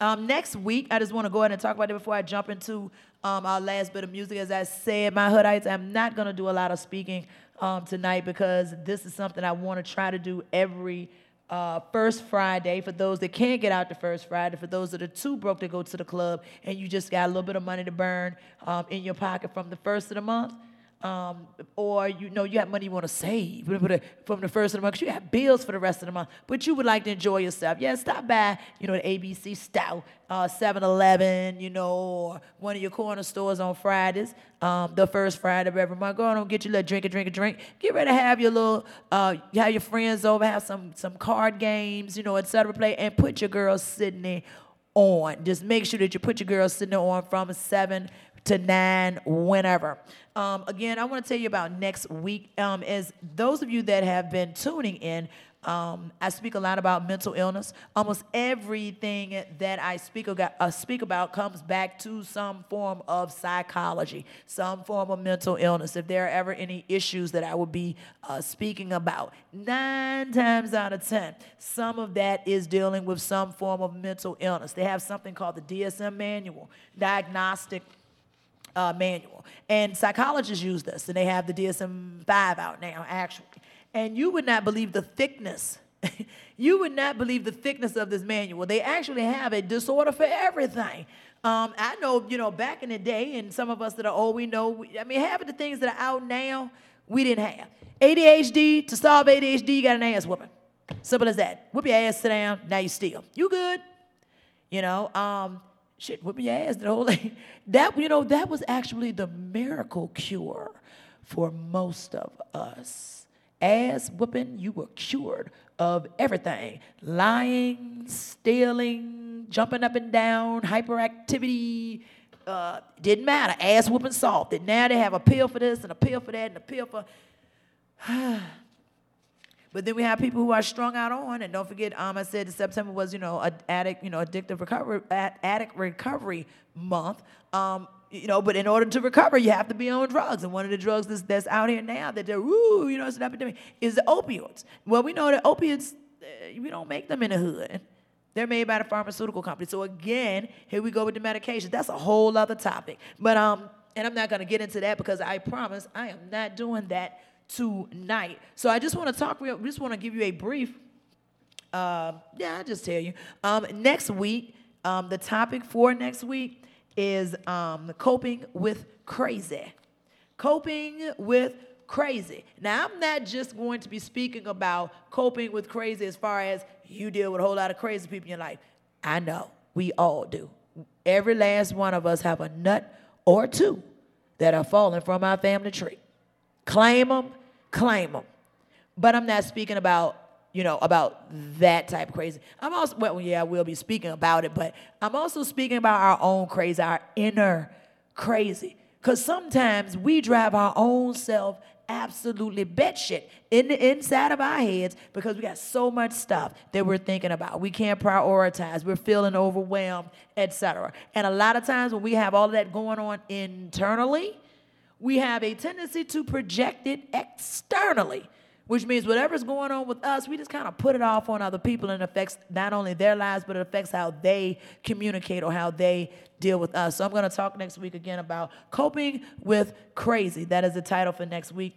Um, next week, I just want to go ahead and talk about it before I jump into um, our last bit of music. As I said, my Hoodites, I'm not going to do a lot of speaking um, tonight because this is something I want to try to do every uh, first Friday for those that can't get out the first Friday, for those that are too broke to go to the club and you just got a little bit of money to burn um, in your pocket from the first of the month. Um, or you know you have money you want to save from the first of the month because you have bills for the rest of the month, but you would like to enjoy yourself. Yeah, stop by, you know, the ABC Stout, uh, 7-Eleven, you know, or one of your corner stores on Fridays, um, the first Friday of every month. Go on and get your little drink, a drink, a drink. Get ready to have your little, uh, have your friends over, have some some card games, you know, et cetera, play, and put your girls sitting there on. Just make sure that you put your girls sitting there on from seven to nine, whenever. Um, again, I want to tell you about next week. Um, as those of you that have been tuning in, um, I speak a lot about mental illness. Almost everything that I speak about, uh, speak about comes back to some form of psychology, some form of mental illness. If there are ever any issues that I would be uh, speaking about, nine times out of ten, some of that is dealing with some form of mental illness. They have something called the DSM manual, diagnostic uh, manual. And psychologists use this, and they have the DSM 5 out now, actually. And you would not believe the thickness. you would not believe the thickness of this manual. They actually have a disorder for everything. Um, I know, you know, back in the day, and some of us that are old, we know, I mean, half of the things that are out now, we didn't have. ADHD, to solve ADHD, you got an ass whooping. Simple as that. Whoop your ass, sit down, now you steal. You good. You know, um, shit, whoop your ass. The whole that you know that was actually the miracle cure for most of us. Ass whooping, you were cured of everything: lying, stealing, jumping up and down, hyperactivity. Uh, didn't matter. Ass whooping solved it. Now they have a pill for this and a pill for that and a pill for. But then we have people who are strung out on, and don't forget, um, I said September was, you know, addict, you know, addictive recovery, addict recovery month. Um, you know, but in order to recover, you have to be on drugs. And one of the drugs that's, that's out here now that they're, woo, you know, it's an epidemic, is the opioids. Well, we know that opiates, uh, we don't make them in the hood. They're made by the pharmaceutical company. So again, here we go with the medication. That's a whole other topic. But um, and I'm not gonna get into that because I promise I am not doing that tonight. So I just want to talk, real, just want to give you a brief, uh, yeah, I'll just tell you. Um, next week, um, the topic for next week is um, coping with crazy. Coping with crazy. Now, I'm not just going to be speaking about coping with crazy as far as you deal with a whole lot of crazy people in your life. I know, we all do. Every last one of us have a nut or two that are falling from our family tree. Claim them, claim them. But I'm not speaking about, you know, about that type of crazy. I'm also, well, yeah, we'll be speaking about it, but I'm also speaking about our own crazy, our inner crazy. Because sometimes we drive our own self absolutely batshit in the inside of our heads because we got so much stuff that we're thinking about. We can't prioritize. We're feeling overwhelmed, etc. And a lot of times when we have all that going on internally, we have a tendency to project it externally. Which means whatever's going on with us, we just kind of put it off on other people and affects not only their lives, but it affects how they communicate or how they deal with us. So I'm going to talk next week again about coping with crazy. That is the title for next week.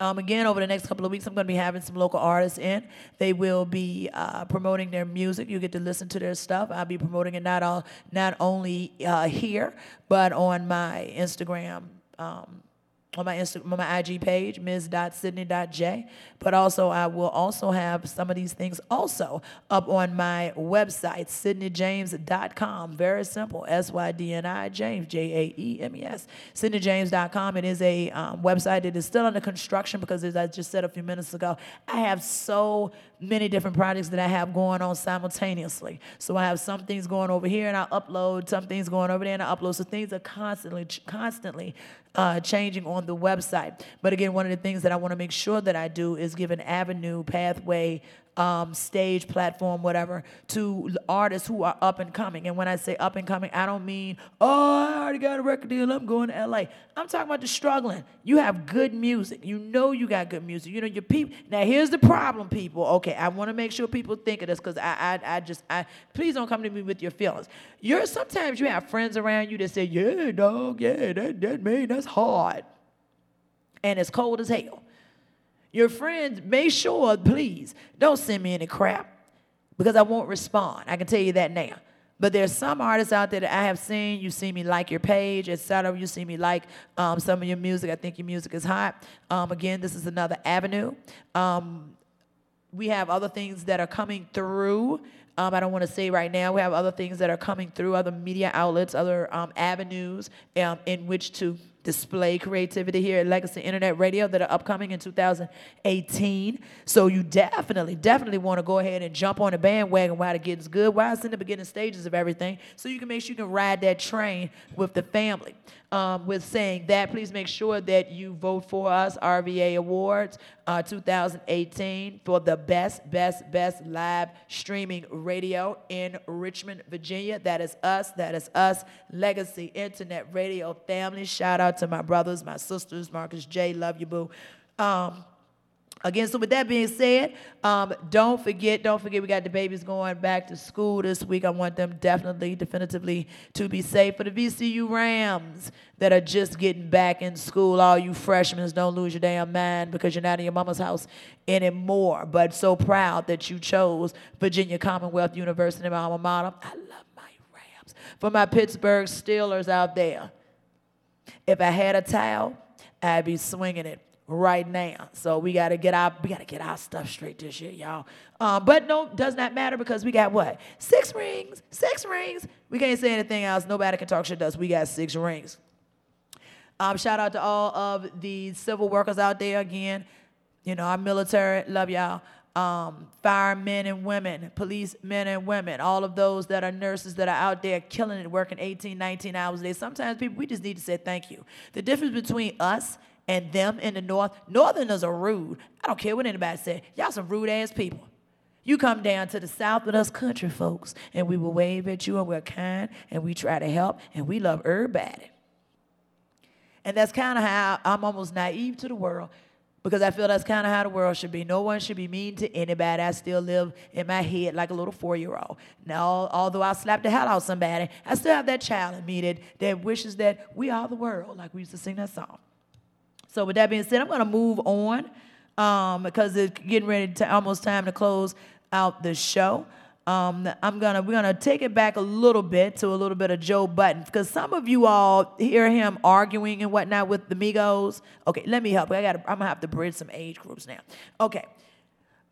Um, again, over the next couple of weeks, I'm going to be having some local artists in. They will be uh, promoting their music. You get to listen to their stuff. I'll be promoting it not all, not only uh, here, but on my Instagram. Um, on my Insta- on my IG page, ms.sydney.j. But also, I will also have some of these things also up on my website, sydneyjames.com. Very simple, S Y D N I James, J A E M E S. Sydneyjames.com. It is a um, website that is still under construction because, as I just said a few minutes ago, I have so many different projects that I have going on simultaneously. So I have some things going over here and I upload, some things going over there and I upload. So things are constantly, constantly uh, changing on the website. But again, one of the things that I want to make sure that I do is give an avenue, pathway, um, stage, platform, whatever, to artists who are up and coming. And when I say up and coming, I don't mean, oh, I already got a record deal, I'm going to LA. I'm talking about the struggling. You have good music. You know you got good music. You know your people. Now here's the problem, people. Okay, I want to make sure people think of this because I, I, I just, I please don't come to me with your feelings. You're sometimes you have friends around you that say, yeah, dog, yeah, that that man, that's hard, and it's cold as hell. Your friends, make sure, please, don't send me any crap because I won't respond. I can tell you that now. But there's some artists out there that I have seen. You see me like your page, etc. You see me like um, some of your music. I think your music is hot. Um, again, this is another avenue. Um, we have other things that are coming through. Um, I don't want to say right now. We have other things that are coming through, other media outlets, other um, avenues um, in which to display creativity here at Legacy Internet Radio that are upcoming in 2018. So you definitely, definitely want to go ahead and jump on the bandwagon while it gets good, while it's in the beginning stages of everything, so you can make sure you can ride that train with the family. Um, with saying that, please make sure that you vote for us, RVA Awards uh, 2018, for the best, best, best live streaming radio in Richmond, Virginia. That is us. That is us. Legacy Internet Radio family. Shout out to my brothers, my sisters, Marcus J. Love you, boo. Um, Again, so with that being said, um, don't forget, don't forget, we got the babies going back to school this week. I want them definitely, definitively to be safe. For the VCU Rams that are just getting back in school, all you freshmen, don't lose your damn mind because you're not in your mama's house anymore. But so proud that you chose Virginia Commonwealth University, my alma mater. I love my Rams. For my Pittsburgh Steelers out there, if I had a towel, I'd be swinging it right now. So we gotta get our we gotta get our stuff straight this year, y'all. Um, but no, does not matter because we got what six rings, six rings. We can't say anything else. Nobody can talk shit to us. We got six rings. Um, shout out to all of the civil workers out there again. You know, our military, love y'all. Um, firemen and women, police men and women, all of those that are nurses that are out there killing it, working 18, 19 hours a day. Sometimes people, we just need to say thank you. The difference between us and them in the north, northerners are rude. I don't care what anybody say. Y'all some rude ass people. You come down to the south with us country folks, and we will wave at you, and we're kind, and we try to help, and we love everybody. And that's kind of how I'm almost naive to the world because I feel that's kind of how the world should be. No one should be mean to anybody. I still live in my head like a little four year old. Now, although I slap the hell out of somebody, I still have that child in me that, that wishes that we are the world, like we used to sing that song. So, with that being said, I'm going to move on um, because it's getting ready to almost time to close out the show. Um, I'm gonna we're gonna take it back a little bit to a little bit of Joe Budden because some of you all hear him arguing and whatnot with the Migos. Okay, let me help. I got I'm gonna have to bridge some age groups now. Okay,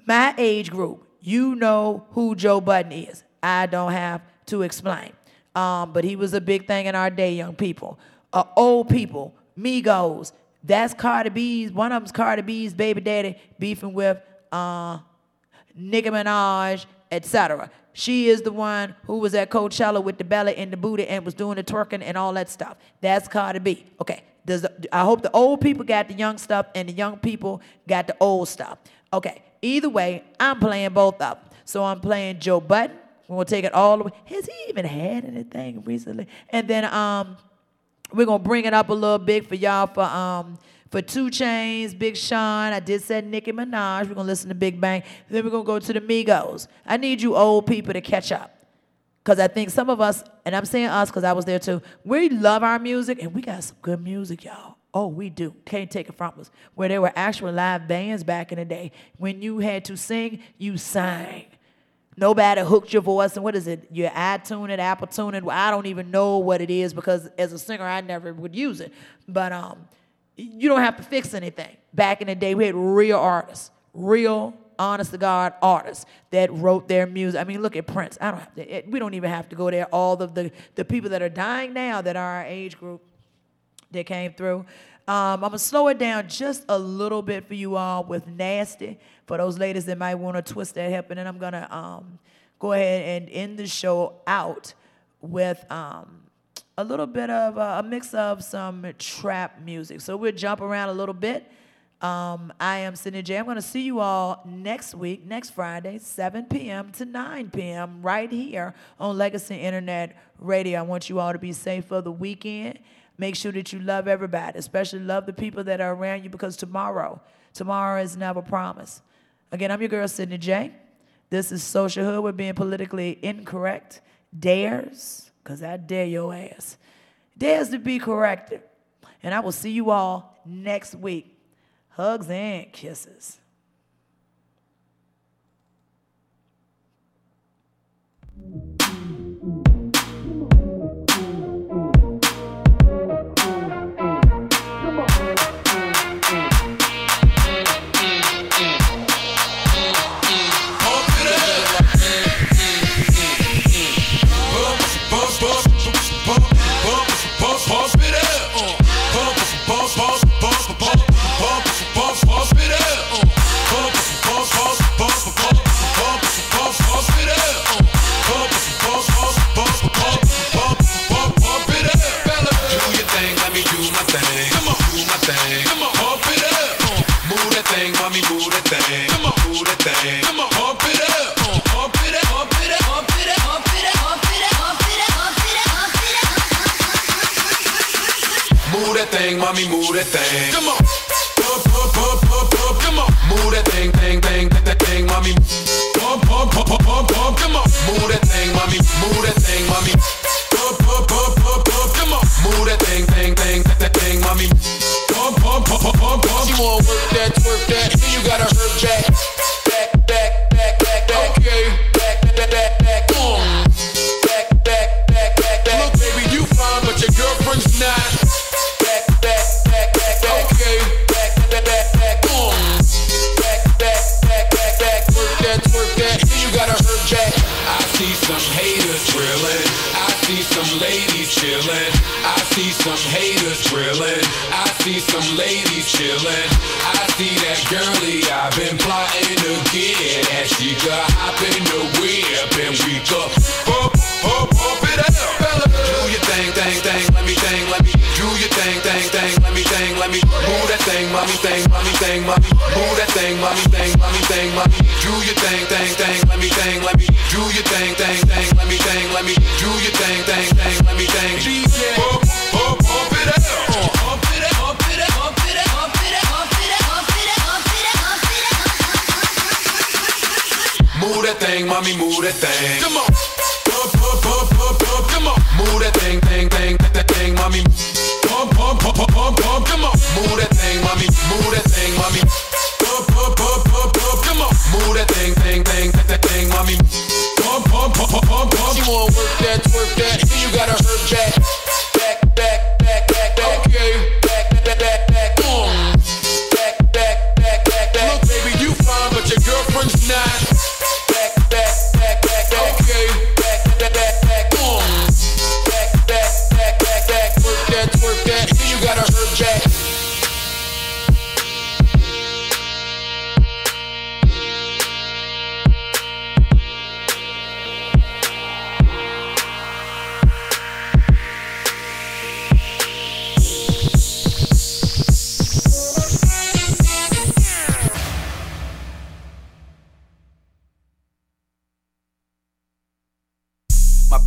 my age group, you know who Joe Budden is. I don't have to explain. Um, but he was a big thing in our day, young people, uh, old people, Migos. That's Cardi B's. One of them's Cardi B's baby daddy beefing with uh, Nicki Minaj etc. She is the one who was at Coachella with the belly and the booty and was doing the twerking and all that stuff. That's Cardi B. Okay. Does I hope the old people got the young stuff and the young people got the old stuff. Okay. Either way, I'm playing both them. So I'm playing Joe Budden. We'll take it all the way. Has he even had anything recently? And then um, we're gonna bring it up a little bit for y'all for um for 2 Chainz, Big Sean. I did say Nicki Minaj. We're gonna listen to Big Bank. Then we're gonna go to the Migos. I need you old people to catch up. Cause I think some of us, and I'm saying us because I was there too, we love our music and we got some good music, y'all. Oh, we do. Can't take it from us. Where there were actual live bands back in the day. When you had to sing, you sang. Nobody hooked your voice, and what is it? Your iTunes it, Apple Tune it. I don't even know what it is because as a singer, I never would use it. But um, you don't have to fix anything. Back in the day, we had real artists, real, honest to God artists that wrote their music. I mean, look at Prince. I don't have to. It, we don't even have to go there. All of the the people that are dying now that are our age group that came through. Um, I'm gonna slow it down just a little bit for you all with nasty for those ladies that might want to twist their hip, and then I'm gonna um, go ahead and end the show out with um, a little bit of uh, a mix of some trap music. So we'll jump around a little bit. Um, I am Sydney J. I'm going to see you all next week, next Friday, 7 p.m. to 9 p.m. right here on Legacy Internet Radio. I want you all to be safe for the weekend. Make sure that you love everybody, especially love the people that are around you because tomorrow, tomorrow is never promised. Again, I'm your girl, Sydney J. This is Social Hood. We're being politically incorrect. Dares, because I dare your ass. Dares to be corrected. And I will see you all next week. Hugs and kisses. Move mommy, move that thing. Come on. Pump, pump, pump, pump, pump. Come on. Move that thing, thing, thing, that, thing, mommy. Pump, pump, pump, pump, pump, pump. Come on. Move that thing, mommy. Move that thing, mommy. Pump, pump, pump, pump, pump. Come on. Move that thing, thing, thing, that, thing, mommy. Pump, pump, pump, pump, pump, pump. She wanna work that, twerk that, then you gotta hurt jack. Some haters drilling. I see some ladies chilling. I see that girlie I've been plotting to get. And she could hop in the whip and we could pump, pump, pump it up. Fella, do your thing, thing, thing. Let me thing, let me do your thing, thing, thing. Let me thing, let me move that thing, mommy thing, mommy thing, mommy. Move that thing, mommy thing, mommy thing, mommy. Do your thing, thing, thing. Let me thing, let me do your thing, thing, thing. Let me thing, let me do your thing, thing, thing. Let me thing. Pump, that thing, mommy, move that thing. Come on. Pump, pump, pump, pump, pump. Come on. Move that thing, thing, thing, that, that thing, mommy. Pump, pump, pump, pump, pump, pump. Come on. Move that thing, mommy. Move that thing, mommy. Pump, pump, pump, pump, pump. Come on. Move that thing, thing, thing, that, that thing, mommy. Pump, pump, pump, pump, pump. She wanna work that, twerk that, then you gotta hurt jack. My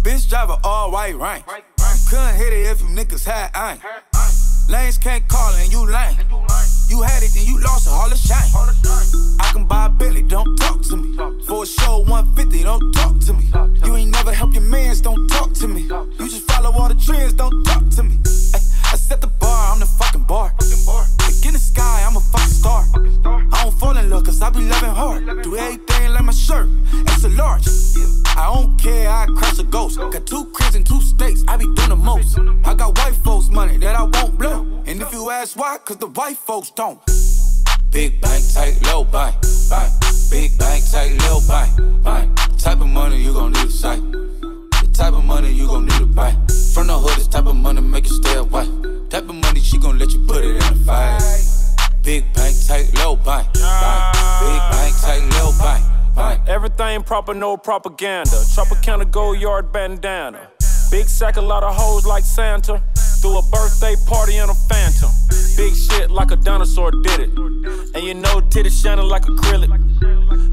bitch drive an all white rank. Couldn't hit it if them niggas had ain't. Lanes can't call and you lame. You had it, then you lost it, all the shame. I can buy a Billy, don't talk to me. For a show 150, don't talk to me. You ain't never help your mans, don't talk to me. You just follow all the trends, don't talk to me. I set the bar, I'm the fucking bar. Like in the sky, I'm a fucking star. I don't fall in love, cause I be loving hard. Do everything like my shirt, extra large. I don't care, I crash a ghost. Got two cribs and two states, I be doing the most. I got white folks' money that I won't blow. And if you ask why, cause the white folks don't. Big bank, tight, low bank, bank. Big bank, tight, low bank, bank. Type of money you gon' need a sight. The type of money you gon' need to buy. From the hood, this type of money make you stay away. Type of money she gon' let you put it in a fight. Big bank, tight, low bank. Big bank, tight, low bank. Everything proper, no propaganda. Tropicana gold yard bandana. Big sack, a lot of hoes like Santa. Threw a birthday party in a phantom. Big shit like a dinosaur did it. And you know titties shining like acrylic.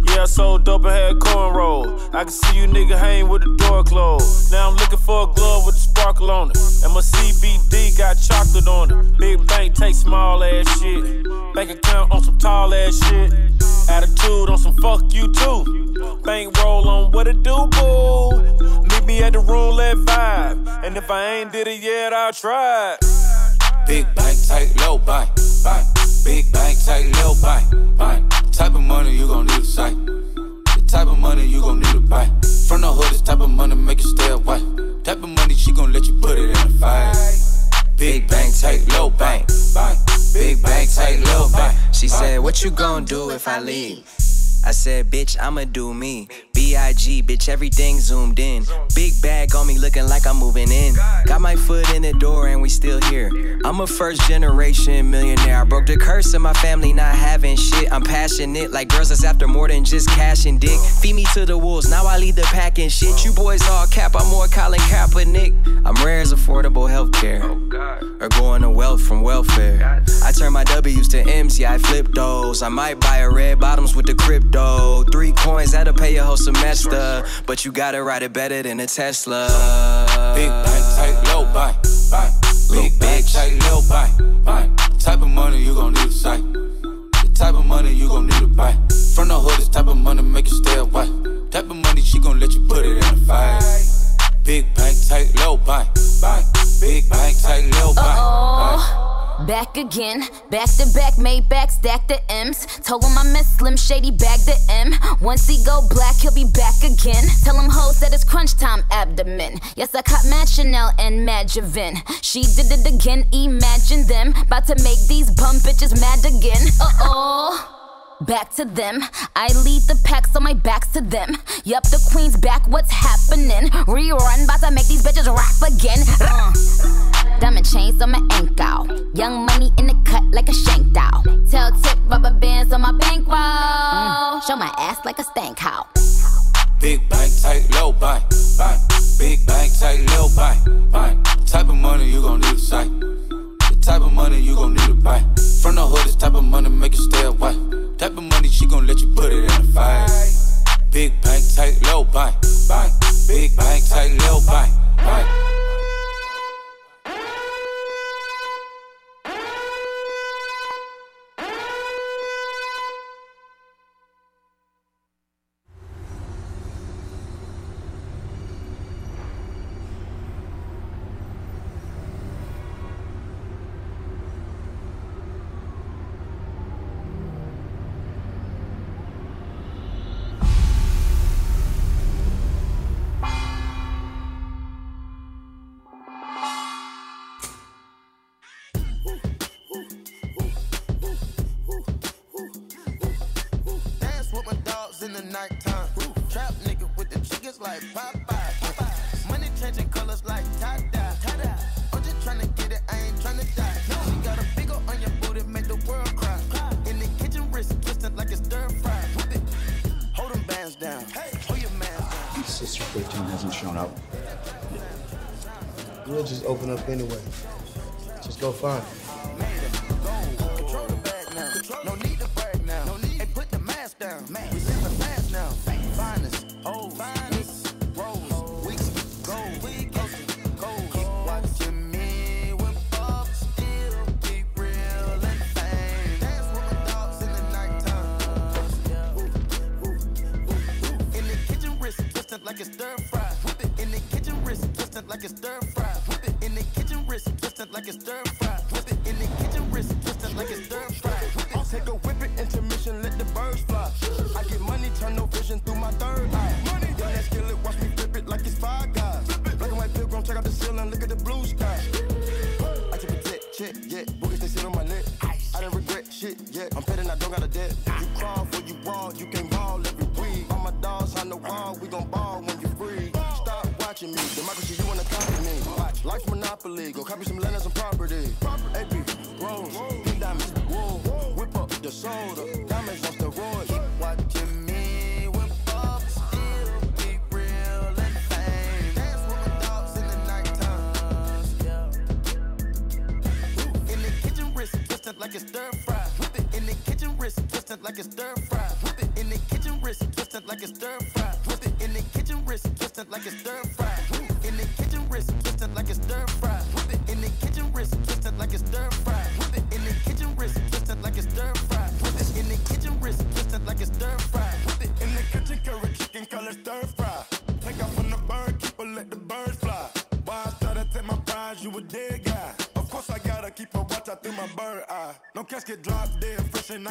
Yeah, I sold dope and had cornrows. I can see you nigga hang with the door closed. Now I'm looking for a glove with a sparkle on it. And my CBD got chocolate on it. Big bank take small ass shit. Bank account on some tall ass shit. Attitude on some fuck you too. Bank roll on what it do, boo. Meet me at the roulette vibe. And if I ain't did it yet, I'll try. Big bank, tight, low bank, bank. Big bank, tight, low bank, bank. Type of money you gon' need a sight. The type of money you gon' need to buy. From the hood, this type of money make you stay away. Type of money she gon' let you put it in a fight. Big bank, tight, low bank, bank. Big bank, tight, low bank. She said, What you gonna do if I leave? I said, Bitch, I'ma do me. B.I.G., bitch, everything zoomed in. Big bag on me looking like I'm moving in. Got my foot in the door and we still here. I'm a first generation millionaire. I broke the curse of my family not having shit. I'm passionate like girls that's after more than just cash and dick. Feed me to the wolves, now I lead the pack and shit. You boys all cap, I'm more Colin Kaepernick. I'm rare as affordable healthcare. Oh, or going to wealth from welfare. I turn my W's to M's, yeah, I flip those. I might buy a red bottoms with the crypto. Three coins, that'll pay your whole semester. But you gotta ride it better than a Tesla. Big bank, tight, low bank, bank. Big bank, tight, low bank, bank. Type of money you gon' need a sight. The type of money you gon' need to buy. From the hood, this type of money make you stay away. Type of money she gon' let you put it in a fight. Big bank, tight, low bank, bank. Big bank, tight, low bank, bank. Back again, back to back, made back, stack the M's. Told him I miss Slim Shady, bag the M. Once he go black, he'll be back again. Tell him hoes that it's crunch time abdomen. Yes, I caught Mad Chanel and Mad Javin. She did it again, imagine them. About to make these bum bitches mad again. Uh oh. Back to them. I lead the pack, so my back's to them. Yup, the queen's back, what's happening? Rerun, about to make these bitches rap again. Uh. Diamond chains on my ankle. Young money in the cut like a shank doll. Tail tip rubber bands on my bankroll. Show my ass like a stank house. Big bank, tight, low bank, bank. Big bank, tight, low bank, bank. Type of money you gon' need a sight. The type of money you gon' need to buy. From the hood, this type of money make you stay away. Type of money she gon' let you put it in a fight. Big bank, tight, low bank, bank. Big bank, tight, low bank, bank. Like Popeye. Money changing colors like tie-dye. I'm just tryna get it, I ain't tryna die. She got a big ol' on your booty, make the world cry. In the kitchen, wrist twisting like it's stir fry. Whip it. Hold them bands down. Hold your man down. Sister 15 hasn't shown up. We'll just open up anyway. Just go find it.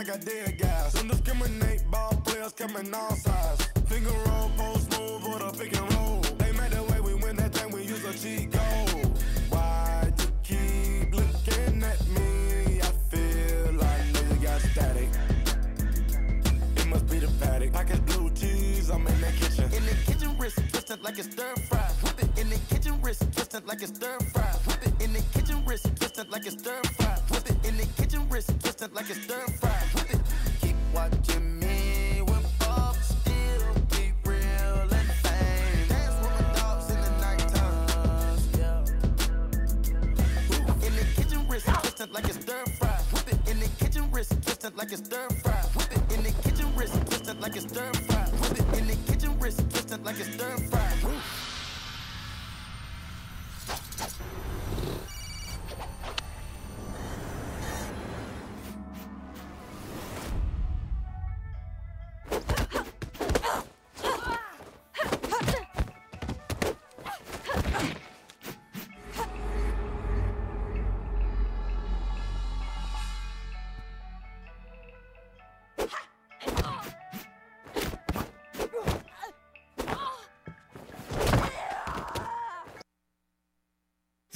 Fresh I got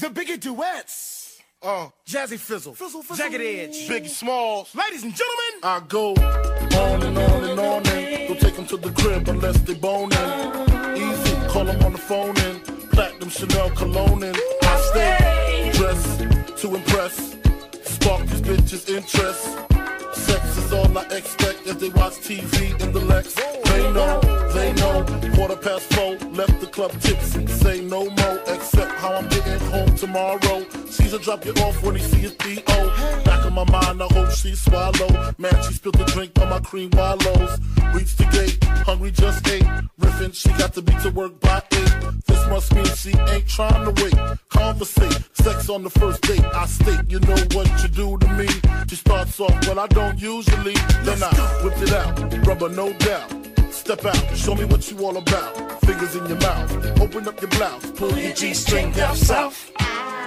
The Biggie duets. Uh, Jazzy Fizzle. Fizzle, Fizzle. Jagged Edge. Biggie Smalls. Ladies and gentlemen. I go on and on and on and don't take them to the crib unless they boning. Easy, call them on the phone and platinum Chanel cologne and I stay dressed to impress, spark these bitches' interest. Sex is all I expect as they watch TV in the Lex. They know, they know. Quarter past four, left the club tipsy. Say no more, except how I'm getting home tomorrow. Caesar drop you off when he see his D.O. Back in my mind, I hope she swallow. Man, she spilled the drink on my cream wallows. Reached the gate, hungry just ate. Riffin', she got to be to work by eight. This must mean she ain't trying to wait. Conversate, sex on the first date. I state, you know what you do to me. She starts off when I don't usually. Then I whip it out, rubber no doubt. Step out, show me what you all about. Fingers in your mouth, open up your blouse, pull your G-string down south.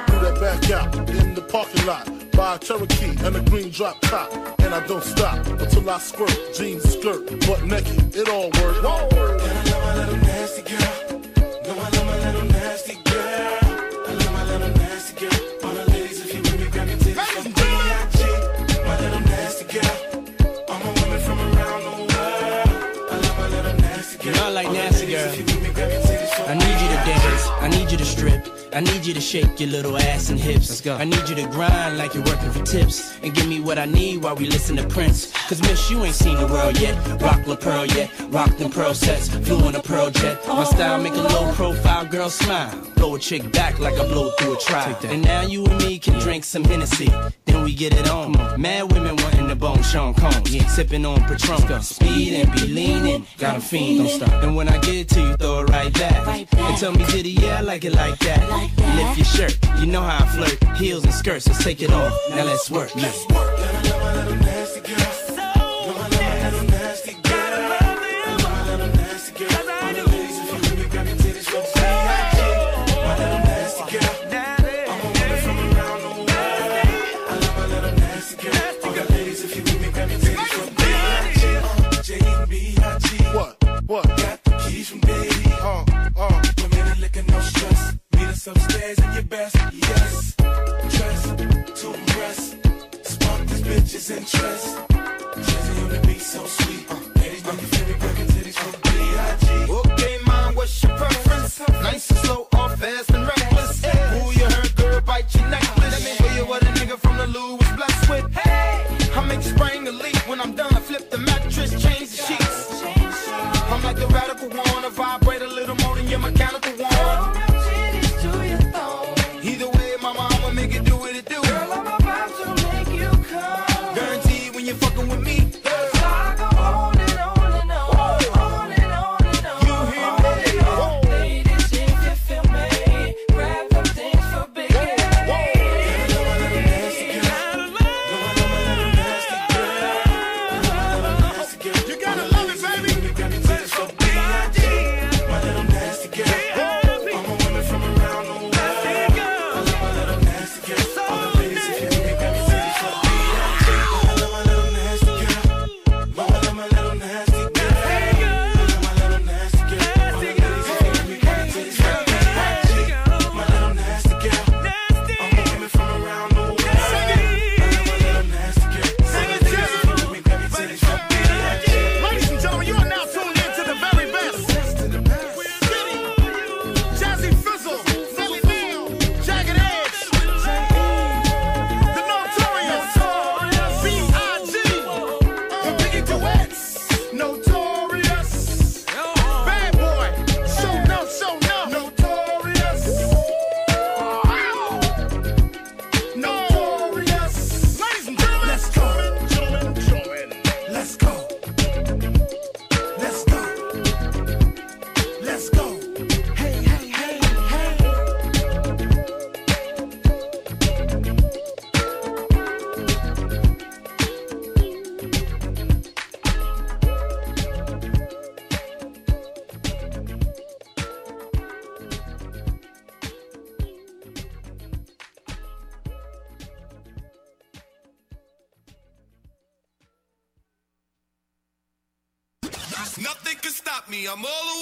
Do that back out in the parking lot. Buy a Cherokee and a green drop top. And I don't stop until I squirt. Jeans, skirt, butt naked, it all works. And I love my little nasty girl. No, I love my little nasty girl. I love my little nasty girl. You to strip. I need you to shake your little ass and hips. Let's go. I need you to grind like you're working for tips. And give me what I need while we listen to Prince. Cause miss, you ain't seen the world yet. Rock La Perla yet. Rock them pearl sets. Flew on a pearl jet. My style make a low profile girl smile. Blow a chick back like I blow through a trial. And now you and me can drink some Hennessy. Then we get it on. Mad women wanting the bone Sean Combs. Sipping on Patron. Speed and be leaning. Got a fiend. Don't stop. And when I get to you, throw it right back. And tell me, did he? Yeah, I like it like that. Lift your shirt. You know how I flirt. Heels and skirts. Let's take it off. Now let's work. Let's work. dress upstairs in your best, yes. Dress to impress, spark this bitch's interest. Dressing on the beat so sweet. Uh, Ladies, know your favorite record titties from B.I.G. Okay, mom, what's your preference? Nice and slow or fast and me. I'm all the way